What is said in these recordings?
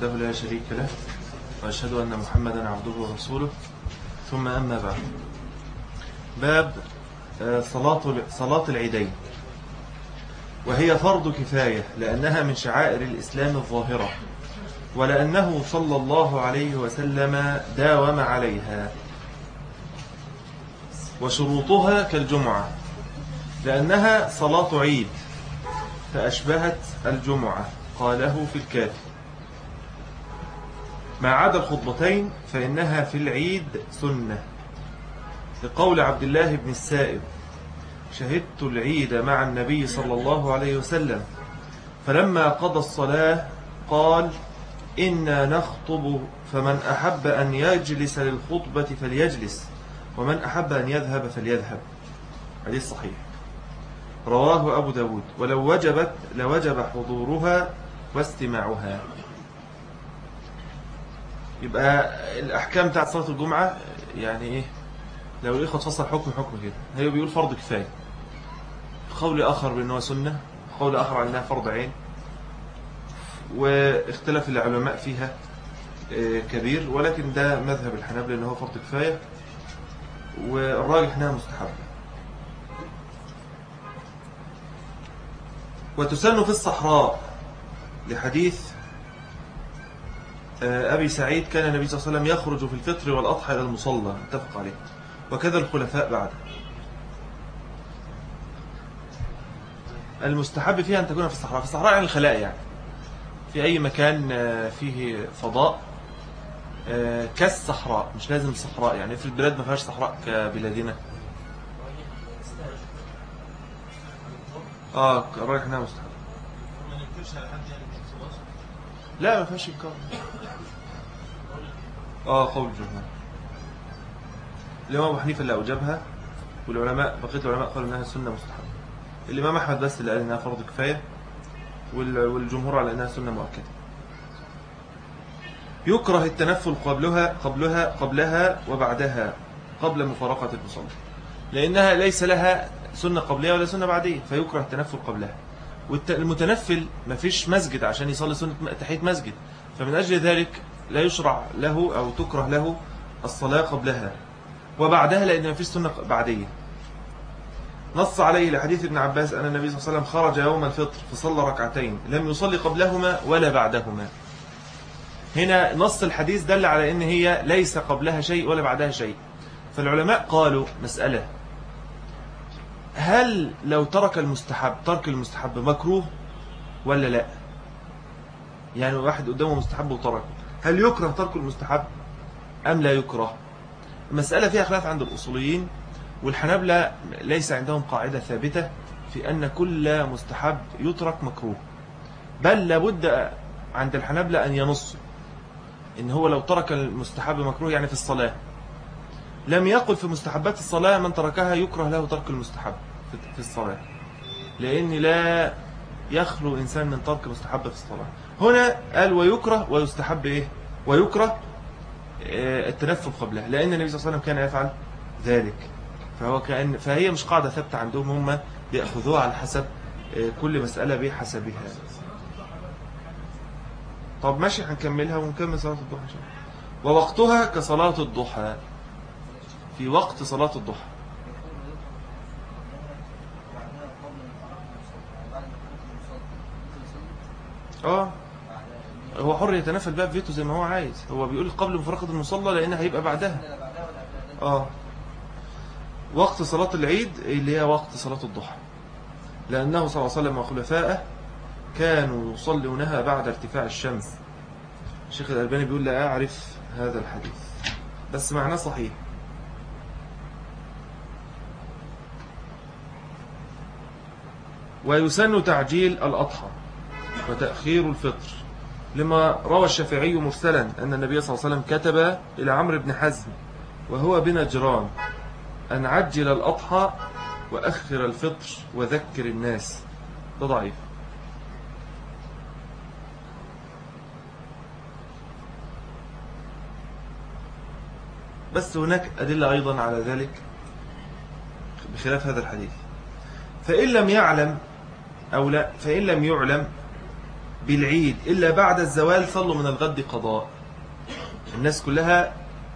وحده لا شريك له وأشهد أن محمدا عبده ورسوله. ثم أما بعد. باب آه، صلاة صلاة العيدين. وهي فرض كفاية لأنها من شعائر الإسلام الظاهرة ولأنه صلى الله عليه وسلم داوم عليها. وشروطها كالجمعة لأنها صلاة عيد فأشبهت الجمعة قاله في الكافي ما عدا الخطبتين فإنها في العيد سنة. لقول عبد الله بن السائب شهدت العيد مع النبي صلى الله عليه وسلم فلما قضى الصلاة قال إنا نخطب فمن أحب أن يجلس للخطبة فليجلس ومن أحب أن يذهب فليذهب. حديث صحيح. رواه أبو داود ولو وجبت لوجب حضورها واستماعها. يبقى الأحكام بتاعت صلاة الجمعة يعني إيه؟ لو الإخوة تفصل حكم حكم كده. هي بيقول فرض كفاية. قول آخر بأنه سنة قول آخر على أنها فرض عين. واختلف العلماء فيها آه، كبير ولكن ده مذهب الحنابلة أنه فرض كفاية. والراجح أنها مستحبة. وتسن في الصحراء لحديث أبي سعيد كان النبي صلى الله عليه وسلم يخرج في الفطر والأضحى إلى المصلى. اتفق عليه. وكذا الخلفاء بعد المستحب فيها أن تكون في الصحراء. في الصحراء يعني الخلاء يعني. في أي مكان آه، فيه فضاء آه، كالصحراء. مش لازم صحراء يعني. في البلاد ما فيهاش صحراء كبلادنا. آه رايح انها مستحب. لا ما فيهاش إنكار. آه قول الجمهور الإمام أبو حنيفة اللي أوجبها والعلماء بقية العلماء قالوا إنها سنة مستحبة. الإمام أحمد بس اللي قال إنها فرض كفاية والجمهور على إنها سنة مؤكدة. يكره التنفل قبلها قبلها قبلها وبعدها قبل مفارقة المصلى لأنها ليس لها سنة قبلية ولا سنة بعدية فيكره التنفل قبلها. والمتنفل ما فيش مسجد عشان يصلي سنة تحية مسجد. فمن أجل ذلك لا يشرع له أو تكره له الصلاة قبلها. وبعدها لأن ما فيش سنة بعدية. نص عليه لحديث ابن عباس أن النبي صلى الله عليه وسلم خرج يوم الفطر فصلى ركعتين. لم يصلي قبلهما ولا بعدهما. هنا نص الحديث دل على أن هي ليس قبلها شيء ولا بعدها شيء. فالعلماء قالوا مسألة. هل لو ترك المستحب ترك المستحب مكروه ولا لا؟ يعني واحد قدامه مستحب وتركه هل يكره ترك المستحب أم لا يكره؟ المسألة فيها خلاف عند الأصوليين والحنابلة ليس عندهم قاعدة ثابتة في أن كل مستحب يترك مكروه. بل لابد عند الحنابلة أن ينصوا إن هو لو ترك المستحب مكروه يعني في الصلاة. لم يقل في مستحبات الصلاة من تركها يكره له ترك المستحب في الصلاة. لأن لا يخلو إنسان من ترك مستحب في الصلاة. هنا قال ويكره ويستحب إيه؟ ويكره آه، التنفل قبلها. لأن النبي صلى الله عليه وسلم كان يفعل ذلك. فهو كأن فهي مش قاعدة ثابتة عندهم هم بيأخذوها على حسب آه، كل مسألة بحسبها. طب ماشي هنكملها ونكمل صلاة الضحى ووقتها كصلاة الضحى. في وقت صلاة الضحى. آه. هو حر يتنفل بقى في بيته زي ما هو عايز. هو بيقول قبل مفرقة المصلى لأنها هيبقى بعدها. آه. وقت صلاة العيد اللي هي وقت صلاة الضحى. لأنه صلى الله عليه وسلم وخلفائه كانوا يصلونها بعد ارتفاع الشمس. الشيخ الألباني بيقول لا أعرف هذا الحديث. بس معناه صحيح. ويسن تعجيل الأضحى وتأخير الفطر. لما روى الشافعي مرسلا أن النبي صلى الله عليه وسلم كتب إلى عمرو بن حزم وهو بنجران أن عجل الأضحى وأخر الفطر وذكر الناس. ده ضعيف. بس هناك أدلة أيضا على ذلك بخلاف هذا الحديث. فإن لم يعلم أو لا فإن لم يعلم بالعيد إلا بعد الزوال صلوا من الغد قضاء. الناس كلها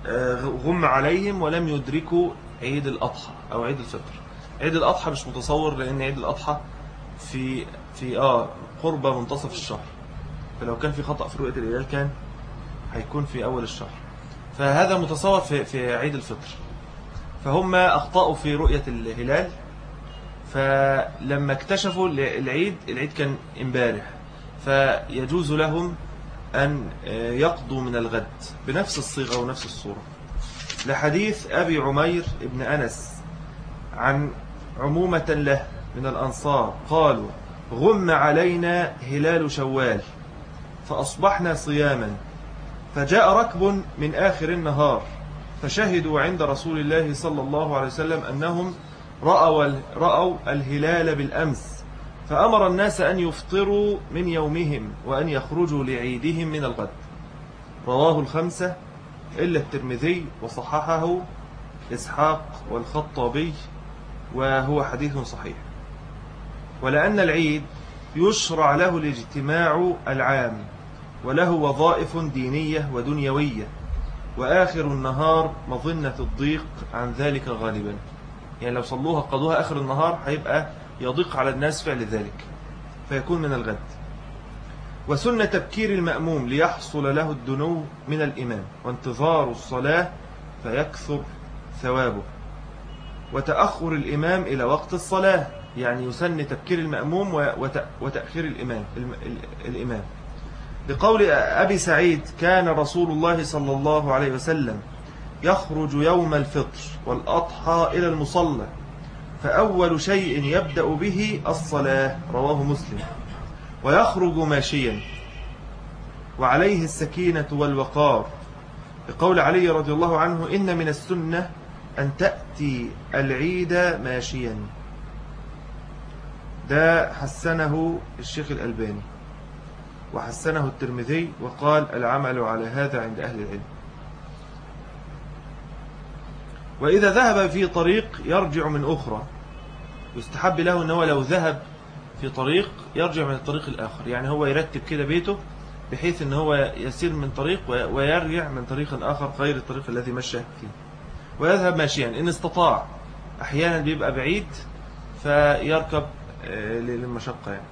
آه، غم عليهم ولم يدركوا عيد الأضحى أو عيد الفطر. عيد الأضحى مش متصور لأن عيد الأضحى في في آه قرب منتصف الشهر. فلو كان في خطأ في رؤية الهلال كان هيكون في أول الشهر. فهذا متصور في في عيد الفطر. فهم أخطأوا في رؤية الهلال. فلما اكتشفوا العيد العيد كان امبارح فيجوز لهم أن يقضوا من الغد بنفس الصيغة ونفس الصورة. لحديث أبي عمير ابن أنس عن عمومة له من الأنصار قالوا غم علينا هلال شوال فأصبحنا صياما فجاء ركب من آخر النهار فشهدوا عند رسول الله صلى الله عليه وسلم أنهم رأوا, رأوا الهلال بالأمس فأمر الناس أن يفطروا من يومهم وأن يخرجوا لعيدهم من الغد. رواه الخمسة إلا الترمذي وصححه إسحاق والخطابي وهو حديث صحيح. ولأن العيد يشرع له الاجتماع العام وله وظائف دينية ودنيوية وآخر النهار مظنة الضيق عن ذلك غالبا. يعني لو صلوها قضوها آخر النهار هيبقى يضيق على الناس فعل ذلك فيكون من الغد. وسنة تبكير المأموم ليحصل له الدنو من الإمام وانتظار الصلاة فيكثر ثوابه. وتأخر الإمام إلى وقت الصلاة يعني يسن تبكير المأموم وتأخير الإمام الإمام. لقول أبي سعيد كان رسول الله صلى الله عليه وسلم يخرج يوم الفطر والأضحى إلى المصلى فأول شيء يبدأ به الصلاة رواه مسلم. ويخرج ماشيا. وعليه السكينة والوقار. بقول علي رضي الله عنه إن من السنة أن تأتي العيد ماشيا. ده حسنه الشيخ الألباني. وحسنه الترمذي وقال العمل على هذا عند أهل العلم. وإذا ذهب في طريق يرجع من أخرى. يستحب له أنه لو ذهب في طريق يرجع من الطريق الآخر. يعني هو يرتب كده بيته بحيث أن هو يسير من طريق ويرجع من طريق آخر غير الطريق الذي مشى فيه. ويذهب ماشيا. إن استطاع. أحيانا بيبقى بعيد فيركب آه، للمشقة يعني.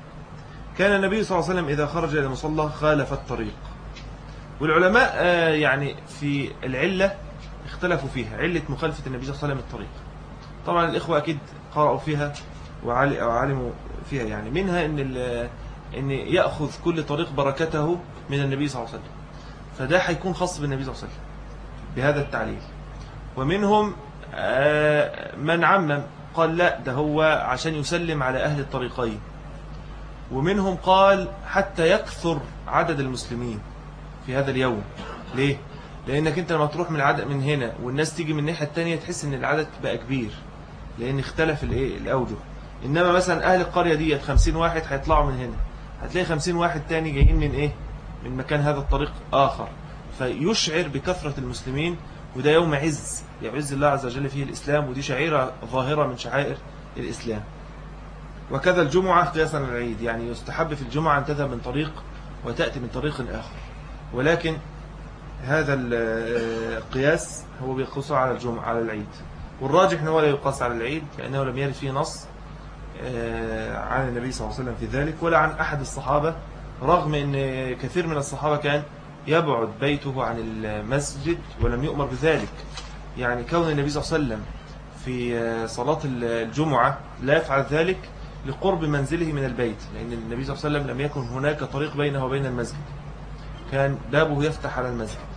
كان النبي صلى الله عليه وسلم إذا خرج إلى المصلى خالف الطريق. والعلماء آه، يعني في العلة اختلفوا فيها علة مخالفة النبي صلى الله عليه وسلم الطريق. طبعا الإخوة أكيد قرأوا فيها وعلموا فيها يعني. منها إن, إن يأخذ كل طريق بركته من النبي صلى الله عليه وسلم. فده هيكون خاص بالنبي صلى الله عليه وسلم بهذا التعليل. ومنهم آه، من عمم قال لا ده هو عشان يسلم على أهل الطريقين. ومنهم قال حتى يكثر عدد المسلمين في هذا اليوم. ليه؟ لأنك أنت لما تروح من العدد من هنا والناس تيجي من الناحية التانية تحس أن العدد بقى كبير لأن اختلف الإيه؟ الأوجه. إنما مثلا أهل القرية دي 50 واحد هيطلعوا من هنا. هتلاقي 50 واحد تاني جايين من إيه؟ من مكان هذا الطريق آخر. فيشعر بكثرة المسلمين وده يوم عز يعز الله عز وجل فيه الإسلام ودي شعيرة ظاهرة من شعائر الإسلام. وكذا الجمعة قياسا العيد يعني يستحب في الجمعة أن تذهب من طريق وتأتي من طريق آخر. ولكن هذا القياس هو بيقص على الجمعة على العيد. والراجح أنه لا يقاس على العيد لأنه لم يرد فيه نص آه، عن النبي صلى الله عليه وسلم في ذلك ولا عن أحد الصحابة رغم أن كثير من الصحابة كان يبعد بيته عن المسجد ولم يؤمر بذلك. يعني كون النبي صلى الله عليه وسلم في آه، صلاة الجمعة لا يفعل ذلك لقرب منزله من البيت لأن النبي صلى الله عليه وسلم لم يكن هناك طريق بينه وبين المسجد. كان بابه يفتح على المسجد.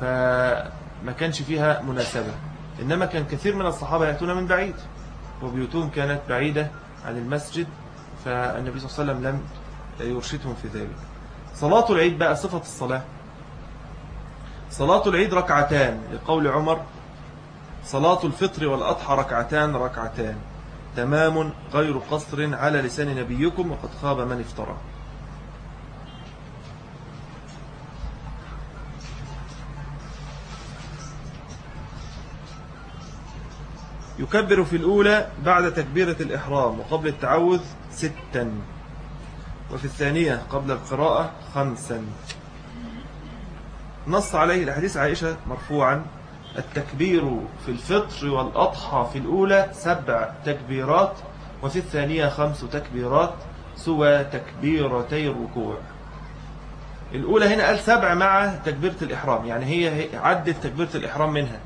فما كانش فيها مناسبة. إنما كان كثير من الصحابة يأتون من بعيد وبيوتهم كانت بعيدة عن المسجد فالنبي صلى الله عليه وسلم لم يرشدهم في ذلك. صلاة العيد بقى صفة الصلاة. صلاة العيد ركعتان لقول عمر صلاة الفطر والأضحى ركعتان ركعتان. تمام غير قصر على لسان نبيكم وقد خاب من افترى. يكبر في الأولى بعد تكبيرة الإحرام وقبل التعوذ ستا. وفي الثانية قبل القراءة خمسا. نص عليه الحديث عائشة مرفوعا التكبير في الفطر والأضحى في الأولى سبع تكبيرات وفي الثانية خمس تكبيرات سوى تكبيرتي الركوع. الأولى هنا قال سبع مع تكبيرة الإحرام يعني هي عدت تكبيرة الإحرام منها.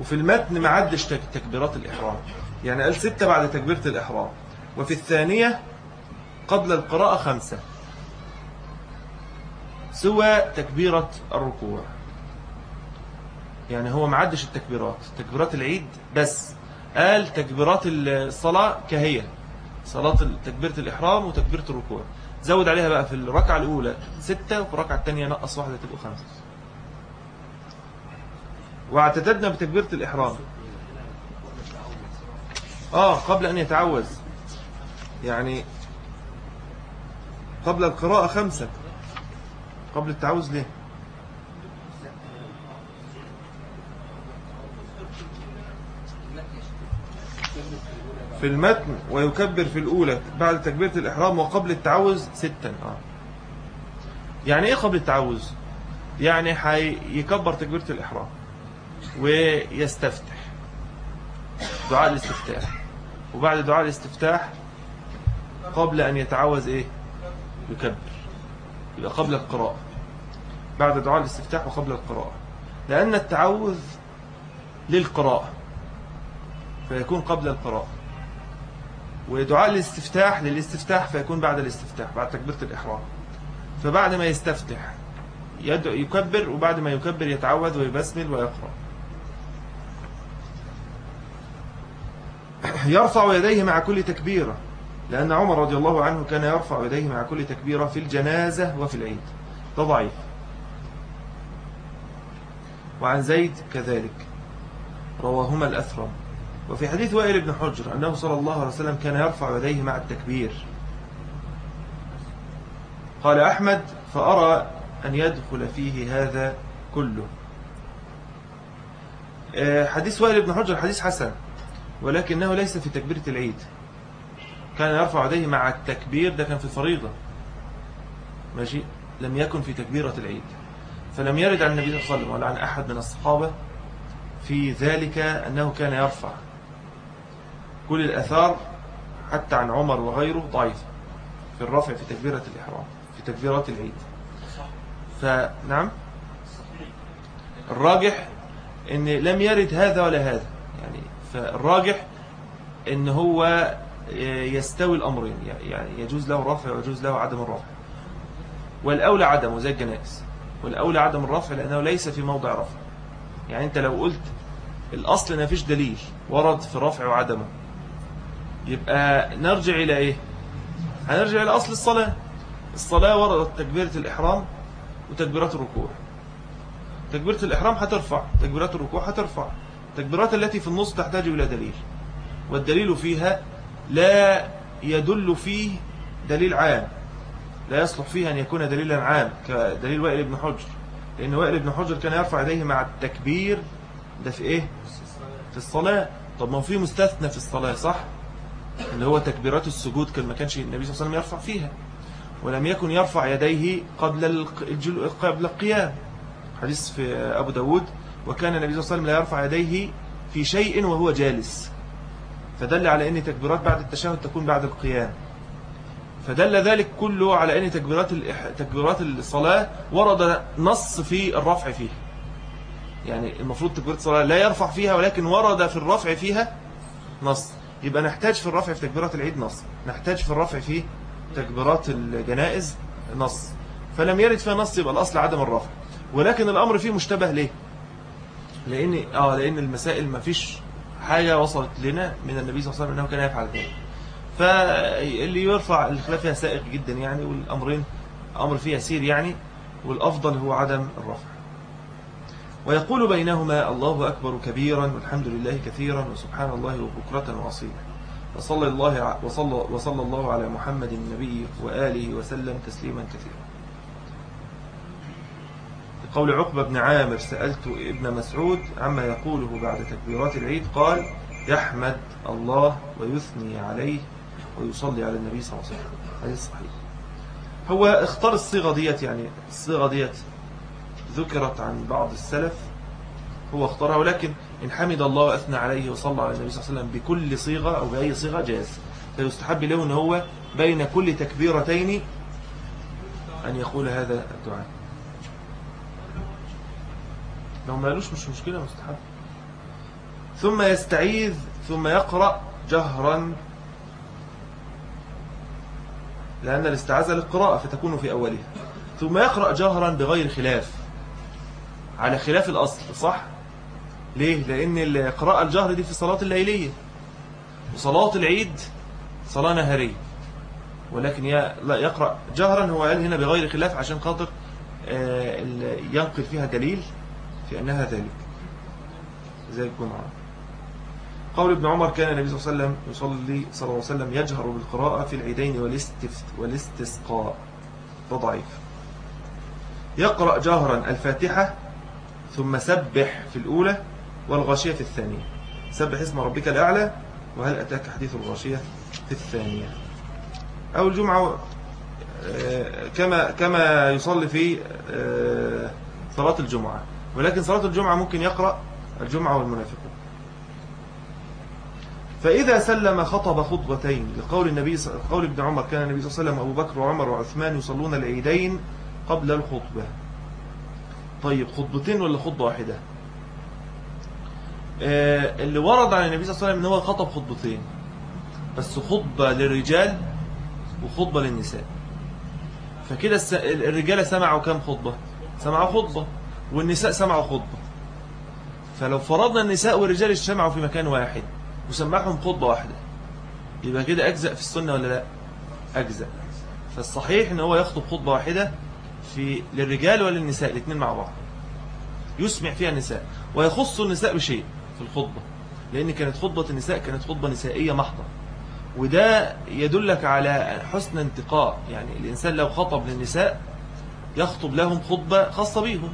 وفي المتن ما عدش تكبيرات الإحرام. يعني قال ستة بعد تكبيرة الإحرام. وفي الثانية قبل القراءة خمسة. سوى تكبيرة الركوع. يعني هو ما عدش التكبيرات. تكبيرات العيد بس. قال تكبيرات الصلاة كهي صلاة تكبيرة الإحرام وتكبيرة الركوع. زود عليها بقى في الركعة الأولى ستة وفي الركعة الثانية نقص واحدة تبقى خمسة. واعتددنا بتكبيرة الإحرام. آه قبل أن يتعوز يعني قبل القراءة خمسة. قبل التعوز ليه؟ في المتن ويكبر في الأولى بعد تكبيرة الإحرام وقبل التعوز ستا. آه. يعني إيه قبل التعوز يعني هيكبر تكبيرة الإحرام. ويستفتح. دعاء الاستفتاح. وبعد دعاء الاستفتاح قبل أن يتعوز إيه؟ يكبر. يبقى قبل القراءة. بعد دعاء الاستفتاح وقبل القراءة. لأن التعوذ للقراءة فيكون قبل القراءة. ودعاء الاستفتاح للاستفتاح فيكون بعد الاستفتاح بعد تكبيرة الإحرام. فبعد ما يستفتح يكبر وبعد ما يكبر يتعوذ ويبسمل ويقرأ. يرفع يديه مع كل تكبيرة. لأن عمر رضي الله عنه كان يرفع يديه مع كل تكبيرة في الجنازة وفي العيد. ده ضعيف. وعن زيد كذلك. رواهما الأثرم وفي حديث وائل بن حجر أنه صلى الله عليه وسلم كان يرفع يديه مع التكبير. قال أحمد فأرى أن يدخل فيه هذا كله. آه، حديث وائل بن حجر حديث حسن. ولكنه ليس في تكبيرة العيد. كان يرفع يديه مع التكبير ده كان في الفريضة ماشي؟ لم يكن في تكبيرة العيد. فلم يرد عن النبي صلى الله عليه وسلم ولا عن أحد من الصحابة في ذلك أنه كان يرفع. كل الأثار حتى عن عمر وغيره ضعيفة في الرفع في تكبيرة الإحرام في تكبيرات العيد. فنعم الراجح إن لم يرد هذا ولا هذا. يعني فالراجح إن هو يستوي الأمرين يعني يجوز له الرفع ويجوز له عدم الرفع. والأولى عدمه زي الجنائز. والأولى عدم الرفع لأنه ليس في موضع رفع. يعني أنت لو قلت الأصل ما فيش دليل ورد في الرفع وعدمه. يبقى نرجع إلى إيه؟ هنرجع إلى أصل الصلاة. الصلاة وردت تكبيرة الإحرام وتكبيرات الركوع. تكبيرة الإحرام هترفع تكبيرات الركوع هترفع. التكبيرات التي في النص تحتاج إلى دليل. والدليل فيها لا يدل فيه دليل عام. لا يصلح فيه أن يكون دليلا عام كدليل وائل بن حجر. لأن وائل بن حجر كان يرفع يديه مع التكبير ده في إيه؟ في الصلاة. طب ما في مستثنى في الصلاة صح؟ اللي هو تكبيرات السجود كان ما كانش النبي صلى الله عليه وسلم يرفع فيها. ولم يكن يرفع يديه قبل قبل القيام. حديث في أبو داود. وكان النبي صلى الله عليه وسلم لا يرفع يديه في شيء وهو جالس. فدل على أن تكبيرات بعد التشهد تكون بعد القيام. فدل ذلك كله على أن تكبيرات تكبيرات الصلاة ورد نص في الرفع فيه يعني المفروض تكبيرات الصلاة لا يرفع فيها ولكن ورد في الرفع فيها نص. يبقى نحتاج في الرفع في تكبيرات العيد نص. نحتاج في الرفع في تكبيرات الجنائز نص. فلم يرد فيها نص يبقى الأصل عدم الرفع. ولكن الأمر فيه مشتبه ليه؟ لأن, آه لأن المسائل ما فيش حاجة وصلت لنا من النبي صلى الله عليه وسلم أنه كان يفعل ذلك. فاللي يرفع الخلاف فيها سائق جدا يعني والأمرين أمر فيها سير يعني والأفضل هو عدم الرفع. ويقول بينهما الله أكبر كبيرا والحمد لله كثيرا وسبحان الله بكرة وأصيلا. وصلى الله, وصلى, وصلى الله على محمد النبي وآله وسلم تسليما كثيرا. قول عقبة بن عامر سألت ابن مسعود عما يقوله بعد تكبيرات العيد قال يحمد الله ويثني عليه ويصلي على النبي صلى الله عليه وسلم. هذا صحيح. هو اختار الصيغة ديت يعني الصيغة ديت ذكرت عن بعض السلف هو اختارها ولكن إن حمد الله وأثنى عليه وصلى على النبي صلى الله عليه وسلم بكل صيغة أو بأي صيغة جاز. فيستحب له أن هو بين كل تكبيرتين أن يقول هذا الدعاء. لو ما قالوش مش مشكلة مستحب. ثم يستعيذ ثم يقرأ جهرا. لأن الاستعاذة للقراءة فتكون في أولها. ثم يقرأ جهرا بغير خلاف. على خلاف الأصل صح؟ ليه؟ لأن القراءة الجهر دي في الصلاة الليلية. وصلاة العيد صلاة نهارية. ولكن لا يقرأ جهرا هو قال هنا بغير خلاف عشان خاطر آه، ينقل فيها دليل. في أنها ذلك. زي الجمعة قول ابن عمر كان النبي صلى الله عليه وسلم يصلي صلى الله عليه وسلم يجهر بالقراءة في العيدين والاستسقاء. ضعيف. يقرأ جهرا الفاتحة ثم سبح في الأولى والغاشية في الثانية. سبح اسم ربك الأعلى وهل أتاك حديث الغاشية في الثانية؟ أو الجمعة آه، كما كما يصلي في آه، صلاة الجمعة. ولكن صلاة الجمعة ممكن يقرأ الجمعة والمنافقون. فإذا سلم خطب خطبتين لقول النبي قول ابن عمر كان النبي صلى الله عليه وسلم أبو بكر وعمر وعثمان يصلون العيدين قبل الخطبة. طيب خطبتين ولا خطبة واحدة؟ آه اللي ورد عن النبي صلى الله عليه وسلم إن هو خطب خطبتين. بس خطبة للرجال وخطبة للنساء. فكده الرجالة سمعوا كم خطبة؟ سمعوا خطبة. والنساء سمعوا خطبة. فلو فرضنا النساء والرجال اجتمعوا في مكان واحد وسمعهم خطبة واحدة يبقى كده أجزأ في السنة ولا لا؟ أجزأ. فالصحيح إن هو يخطب خطبة واحدة في للرجال وللنساء الاثنين مع بعض. يسمع فيها النساء. ويخص النساء بشيء في الخطبة لأن كانت خطبة النساء كانت خطبة نسائية محضة. وده يدلك على حسن انتقاء يعني الإنسان لو خطب للنساء يخطب لهم خطبة خاصة بيهم.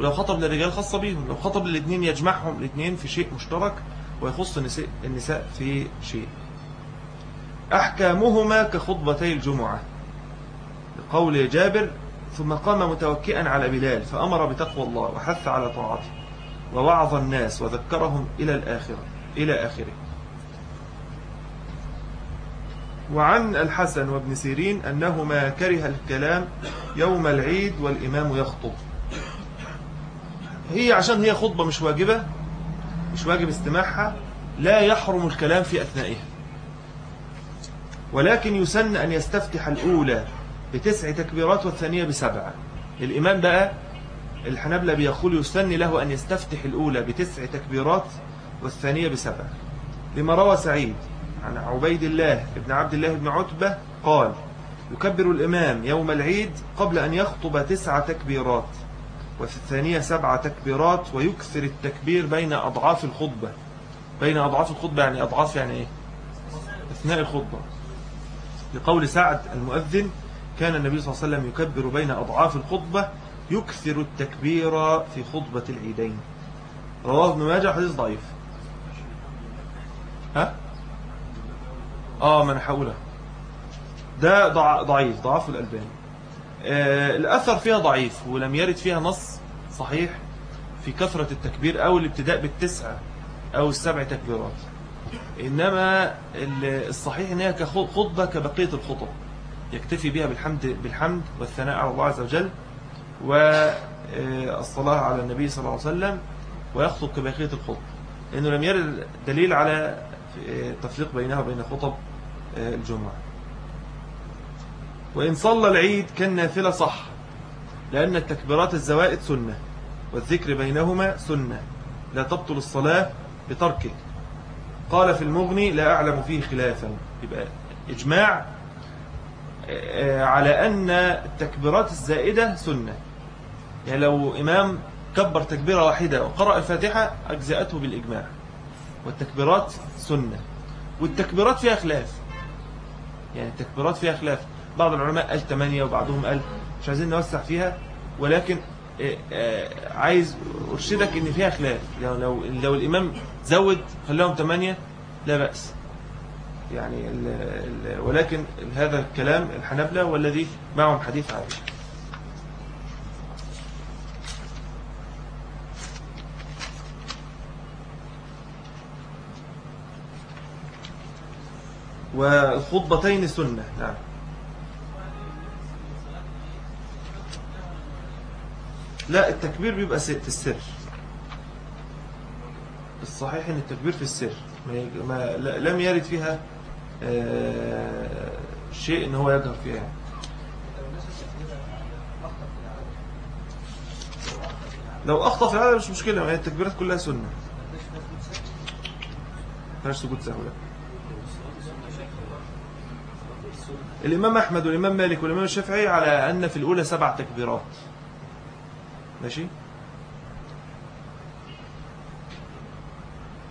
ولو خطب للرجال خاصة بيهم لو خطب للاثنين يجمعهم الاثنين في شيء مشترك ويخص النساء في شيء. أحكامهما كخطبتي الجمعة. لقول جابر ثم قام متوكئا على بلال فأمر بتقوى الله وحث على طاعته ووعظ الناس وذكرهم إلى الآخرة إلى آخره. وعن الحسن وابن سيرين أنهما كره الكلام يوم العيد والإمام يخطب. هي عشان هي خطبة مش واجبة مش واجب استماعها لا يحرم الكلام في أثنائها. ولكن يسن أن يستفتح الأولى بتسع تكبيرات والثانية بسبعة. الإمام بقى الحنبلة بيقول يسن له أن يستفتح الأولى بتسع تكبيرات والثانية بسبعة. لما روى سعيد عن عبيد الله بن عبد الله بن عتبة قال يكبر الإمام يوم العيد قبل أن يخطب تسع تكبيرات. وفي الثانية سبع تكبيرات ويكثر التكبير بين أضعاف الخطبة. بين أضعاف الخطبة يعني أضعاف يعني إيه؟ أثناء الخطبة. لقول سعد المؤذن كان النبي صلى الله عليه وسلم يكبر بين أضعاف الخطبة يكثر التكبير في خطبة العيدين. رواه ابن ماجه حديث ضعيف. ها؟ آه ما أنا هقولها ده ضعيف ضعف الألباني. الأثر فيها ضعيف ولم يرد فيها نص صحيح في كثرة التكبير أو الابتداء بالتسعة أو السبع تكبيرات. إنما الصحيح إنها كخطبة كبقية الخطب. يكتفي بها بالحمد, بالحمد والثناء على الله عز وجل والصلاة على النبي صلى الله عليه وسلم ويخطب كبقية الخطب. لأنه لم يرد دليل على التفريق بينها وبين خطب الجمعة. وإن صلى العيد كان نافلة صح لأن التكبيرات الزوائد سنة والذكر بينهما سنة لا تبطل الصلاة بتركه قال في المغني لا أعلم فيه خلافا. يبقى إجماع آه، على أن التكبيرات الزائدة سنة. يعني لو إمام كبر تكبيرة واحدة وقرأ الفاتحة أجزأته بالإجماع. والتكبيرات سنة. والتكبيرات فيها خلاف. يعني التكبيرات فيها خلاف. بعض العلماء قال 8 وبعضهم قال مش عايزين نوسع فيها ولكن آه، آه، عايز أرشدك إن فيها خلاف. لو, لو, لو الإمام زود خلاهم 8 لا بأس. يعني ال ال ولكن هذا الكلام الحنبلة والذي معهم حديث عائشة. والخطبتين سنة. نعم. لا التكبير بيبقى في السر. الصحيح إن التكبير في السر. ما لم يرد فيها آه، شيء إن هو يجهر فيها لو أخطأ في العالم مش مشكلة ما هي التكبيرات كلها سنة. فلاش سجود سهو الإمام أحمد والإمام مالك والإمام الشافعي على أن في الأولى سبع تكبيرات. ماشي؟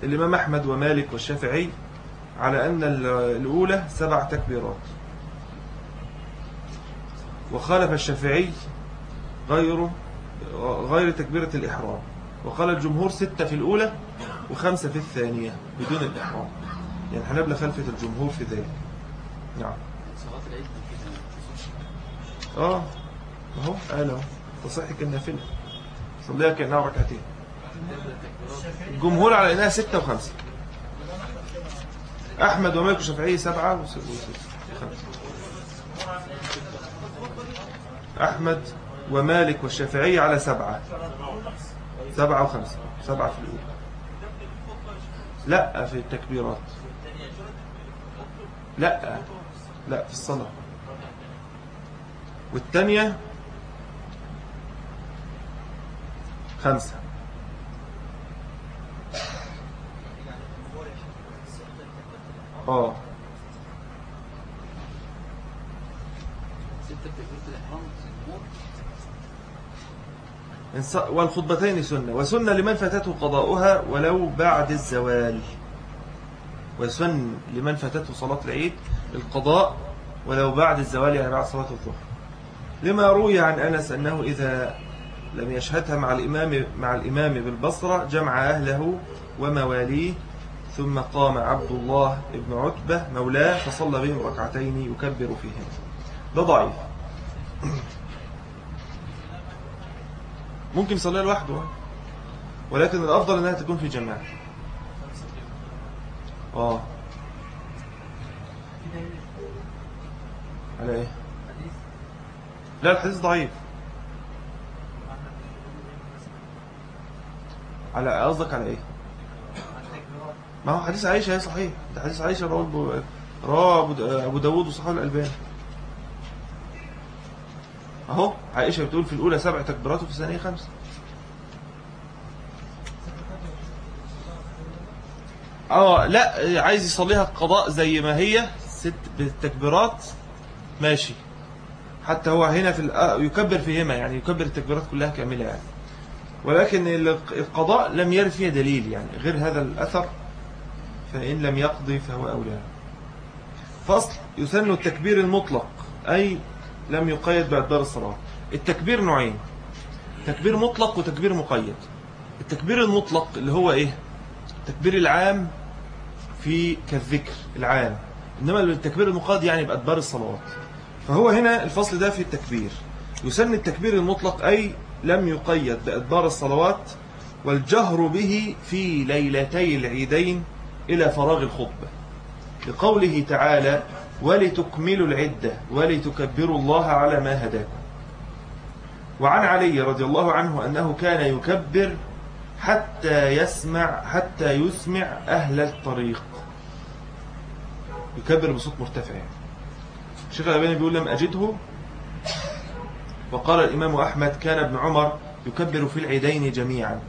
الإمام أحمد ومالك والشافعي على أن الأولى سبع تكبيرات. وخالف الشافعي غير غير تكبيرة الإحرام. وقال الجمهور ستة في الأولى وخمسة في الثانية بدون الإحرام. يعني حنبلة خلفة الجمهور في ذلك. نعم. صلاة العيد آه أهو قال أهو. تصحي كالنافلة صليها كأنها ركعتين. الجمهور على إنها ستة وخمسة. أحمد ومالك والشافعي سبعة وستة أحمد ومالك والشافعي على سبعة. سبعة وخمسة. سبعة في الأولى. لا في التكبيرات. لا لا في الصلاة. والثانية خمسة. آه. والخطبتين سنة. وسنة لمن فاتته قضاؤها ولو بعد الزوال. وسن لمن فاتته صلاة العيد القضاء ولو بعد الزوال يعني بعد صلاة الظهر. لما روي عن أنس أنه إذا لم يشهدها مع الإمام, مع الإمام بالبصرة جمع أهله ومواليه ثم قام عبد الله بن عتبة مولاه فصلى بهم ركعتين يكبر فيهم ده ضعيف. ممكن يصليها لوحده ولكن الأفضل أنها تكون في جماعة. آه. على إيه؟ لا الحديث ضعيف. على قصدك على إيه؟ ما هو حديث عائشة هي صحيح. ده حديث عائشة رواه رواه أبو داود وصحابه الألباني. أهو عائشة بتقول في الأولى سبع تكبيرات وفي الثانية خمسة آه لا عايز يصليها قضاء زي ما هي ست بالتكبيرات. ماشي. حتى هو هنا في آه، يكبر فيهما يعني يكبر التكبيرات كلها كاملة يعني. ولكن القضاء لم يرد فيها دليل يعني غير هذا الأثر فإن لم يقضي فهو أولى. فصل يسن التكبير المطلق أي لم يقيد باعتبار الصلاة. التكبير نوعين تكبير مطلق وتكبير مقيد. التكبير المطلق اللي هو إيه؟ التكبير العام في كالذكر العام. إنما التكبير المقيد يعني بأدبار الصلوات فهو هنا الفصل ده في التكبير. يسن التكبير المطلق أي لم يقيد بأدبار الصلوات والجهر به في ليلتي العيدين إلى فراغ الخطبة. لقوله تعالى ولتكملوا العدة ولتكبروا الله على ما هداكم. وعن علي رضي الله عنه أنه كان يكبر حتى يسمع حتى يسمع أهل الطريق. يكبر بصوت مرتفع الشيخ الألباني بيقول لم أجده وقال الإمام أحمد كان ابن عمر يكبر في العيدين جميعا.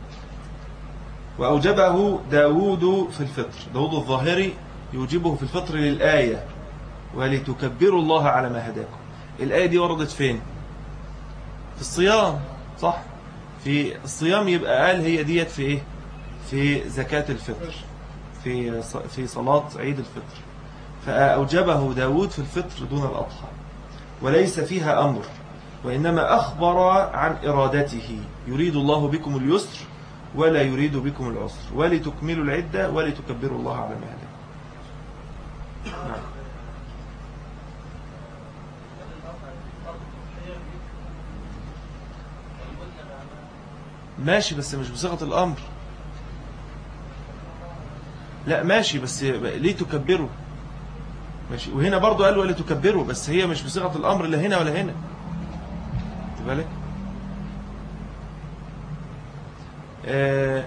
وأوجبه داود في الفطر. داود الظاهري يوجبه في الفطر للآية. ولتكبروا الله على ما هداكم. الآية دي وردت فين؟ في الصيام صح؟ في الصيام يبقى قال هي ديت في إيه؟ في زكاة الفطر. في في صلاة عيد الفطر. فأوجبه داود في الفطر دون الأضحى. وليس فيها أمر. وإنما أخبر عن إرادته. يريد الله بكم اليسر ولا يريد بكم العسر. ولتكملوا العدة ولتكبروا الله على ما هداكم. نعم. ماشي بس مش بصيغة الأمر. لا ماشي بس ليه تكبره ماشي. وهنا برضو قال ولا تكبره بس هي مش بصيغة الأمر لا هنا ولا هنا. بالك آه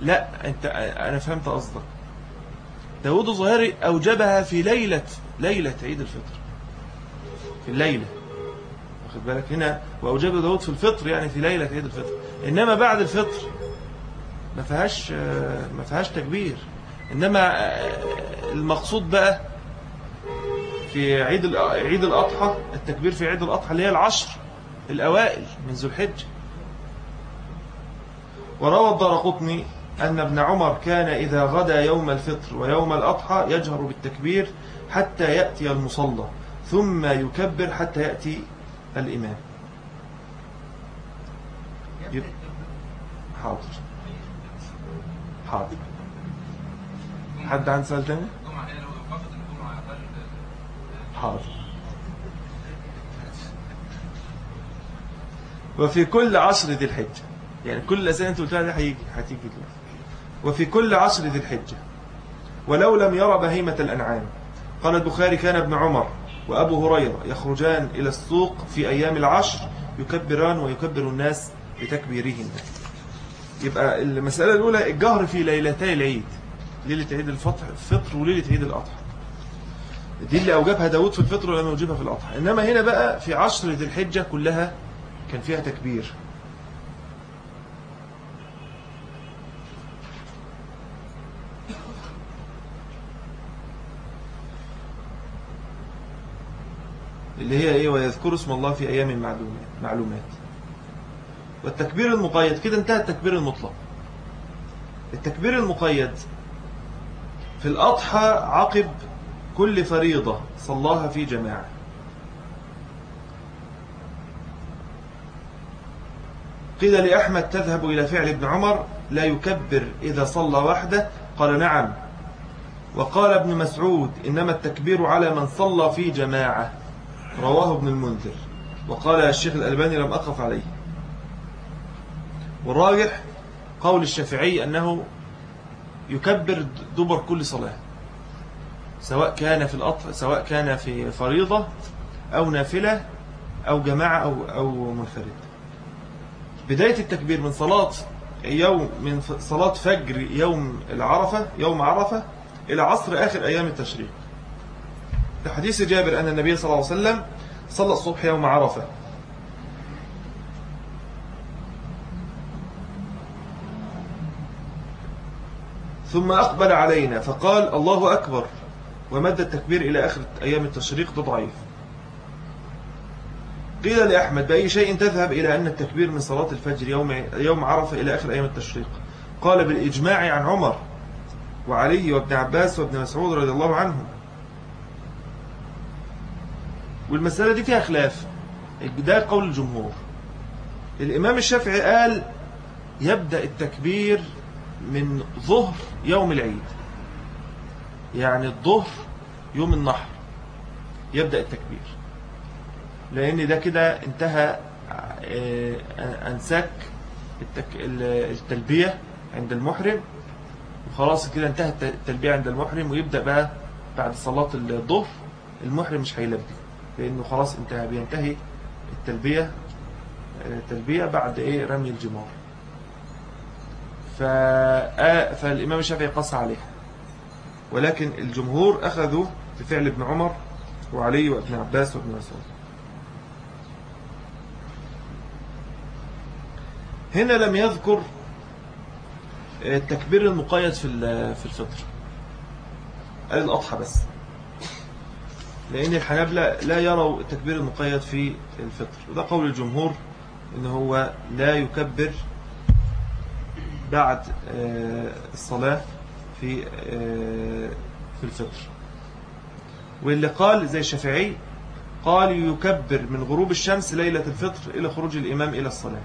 لا أنت أنا فهمت قصدك. داود الظاهري أوجبها في ليلة ليلة عيد الفطر. في الليلة. واخد بالك؟ هنا وأوجب داود في الفطر يعني في ليلة عيد الفطر. إنما بعد الفطر ما فيهاش ما فيهاش تكبير. إنما المقصود بقى في عيد عيد الأضحى التكبير في عيد الأضحى اللي هي العشر الأوائل من ذو الحجه وروى الدرقطني أن ابن عمر كان إذا غدا يوم الفطر ويوم الأضحى يجهر بالتكبير حتى يأتي المصلى ثم يكبر حتى يأتي الإمام. حاضر. حاضر. حد عن سؤال تاني؟ حاضر. وفي كل عشر ذي الحجة. يعني كل الأسئلة أنت قلتها دي هتيجي وفي كل عشر ذي الحجة. ولو لم يرى بهيمة الأنعام. قال البخاري كان ابن عمر وأبو هريرة يخرجان إلى السوق في أيام العشر يكبران ويكبر الناس بتكبيرهن يبقى المسألة الأولى الجهر في ليلتي العيد. ليلة عيد الفطر وليلة عيد الأضحى. دي اللي أوجبها داود في الفطر ولم يوجبها في الأضحى. إنما هنا بقى في عشر ذي الحجة كلها كان فيها تكبير. اللي هي إيه؟ ويذكر اسم الله في أيام معلومات معلومات. والتكبير المقيد كده انتهى التكبير المطلق. التكبير المقيد في الأضحى عقب كل فريضة صلاها في جماعة. قيل لأحمد تذهب إلى فعل ابن عمر لا يكبر إذا صلى وحده. قال نعم. وقال ابن مسعود إنما التكبير على من صلى في جماعة. رواه ابن المنذر. وقال الشيخ الألباني لم أقف عليه. والراجح قول الشافعي أنه يكبر دبر كل صلاة سواء كان في الأطف سواء كان في فريضة أو نافلة أو جماعة أو, أو منفرد. بداية التكبير من صلاة يوم من صلاة فجر يوم العرفة يوم عرفة إلى عصر آخر أيام التشريق. حديث جابر أن النبي صلى الله عليه وسلم صلى الصبح يوم عرفة. ثم أقبل علينا فقال الله أكبر ومد التكبير إلى آخر أيام التشريق ضعيف قيل لأحمد بأي شيء تذهب إلى أن التكبير من صلاة الفجر يوم, يوم عرفة إلى آخر أيام التشريق؟ قال بالإجماع عن عمر وعلي وابن عباس وابن مسعود رضي الله عنهم. والمسألة دي فيها خلاف. ده قول الجمهور. الإمام الشافعي قال يبدأ التكبير من ظهر يوم العيد. يعني الظهر يوم النحر. يبدأ التكبير. لأن ده كده انتهى آه، أنساك التلبية عند المحرم. وخلاص كده انتهت التلبية عند المحرم ويبدأ بقى بعد صلاة الظهر المحرم مش هيلبي لأنه خلاص انتهى بينتهي التلبية آه، بعد إيه؟ رمي الجمار. فالإمام الشافعي قص عليها. ولكن الجمهور أخذوا بفعل ابن عمر وعلي وابن عباس وابن مسعود. هنا لم يذكر التكبير المقيد في في الفطر. قال الأضحى بس. لأن الحنابلة لا يروا التكبير المقيد في الفطر. وده قول الجمهور إن هو لا يكبر بعد آه، الصلاة في آه، في الفطر. واللي قال زي الشافعي قال يكبر من غروب الشمس ليلة الفطر إلى خروج الإمام إلى الصلاة.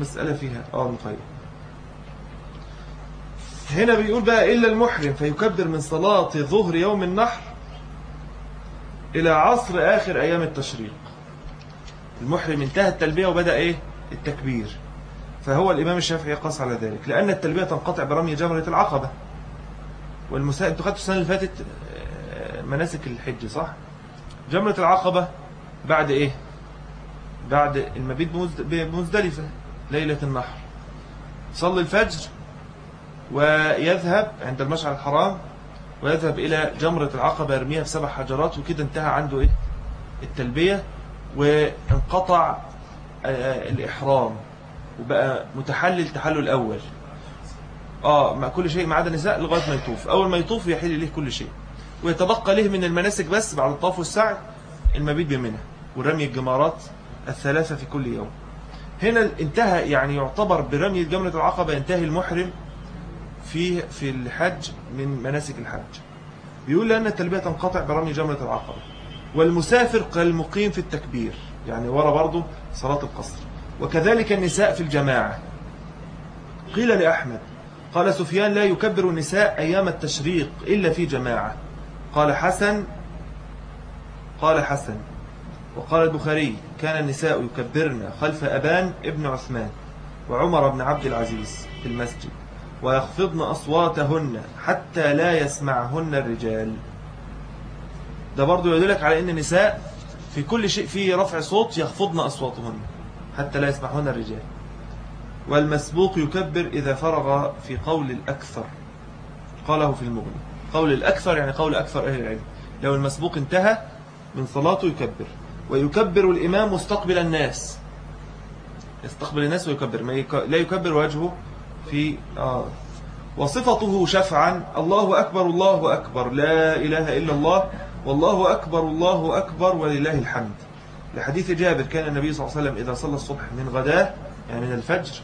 مسألة فيها. آه مقيد هنا بيقول بقى إلا المحرم فيكبر من صلاة ظهر يوم النحر إلى عصر آخر أيام التشريق. المحرم انتهى التلبية وبدأ إيه؟ التكبير. فهو الإمام الشافعي قاس على ذلك. لأن التلبية تنقطع برمي جمرة العقبة. والمسائل أنتوا خدتوا السنة اللي فاتت آه، مناسك الحج صح؟ جمرة العقبة بعد إيه؟ بعد المبيت بمزدلفة. ليلة النحر. صلي الفجر ويذهب عند المشعر الحرام ويذهب إلى جمرة العقبة يرميها في سبع حجرات وكده انتهى عنده إيه؟ التلبية وانقطع آه، الإحرام وبقى متحلل تحلل الأول. آه مع كل شيء ما عدا النساء لغاية ما يطوف. أول ما يطوف يحل له كل شيء. ويتبقى له من المناسك بس بعد الطواف والسعي المبيت بمنى ورمي الجمارات الثلاثة في كل يوم. هنا انتهى يعني يعتبر برمي جمرة العقبة ينتهي المحرم في في الحج من مناسك الحج. بيقول لأن التلبية تنقطع برمي جمرة العقبة. والمسافر كالمقيم في التكبير يعني ورا برضه صلاة القصر. وكذلك النساء في الجماعة. قيل لأحمد قال سفيان لا يكبر النساء أيام التشريق إلا في جماعة. قال حسن قال حسن وقال البخاري كان النساء يكبرن خلف أبان ابن عثمان وعمر بن عبد العزيز في المسجد ويخفضن أصواتهن حتى لا يسمعهن الرجال. ده برضو يدلك على أن النساء في كل شيء فيه رفع صوت يخفضن أصواتهن حتى لا يسمعهن الرجال. والمسبوق يكبر إذا فرغ في قول الأكثر. قاله في المغني. قول الأكثر يعني قول أكثر أهل العلم. لو المسبوق انتهى من صلاته يكبر. ويكبر الإمام مستقبل الناس. يستقبل الناس ويكبر. ما يك... لا يكبر وجهه في آه. وصفته شفعا. الله أكبر الله أكبر. لا إله إلا الله. والله أكبر الله أكبر. ولله الحمد. لحديث جابر كان النبي صلى الله عليه وسلم إذا صلى الصبح من غداة يعني من الفجر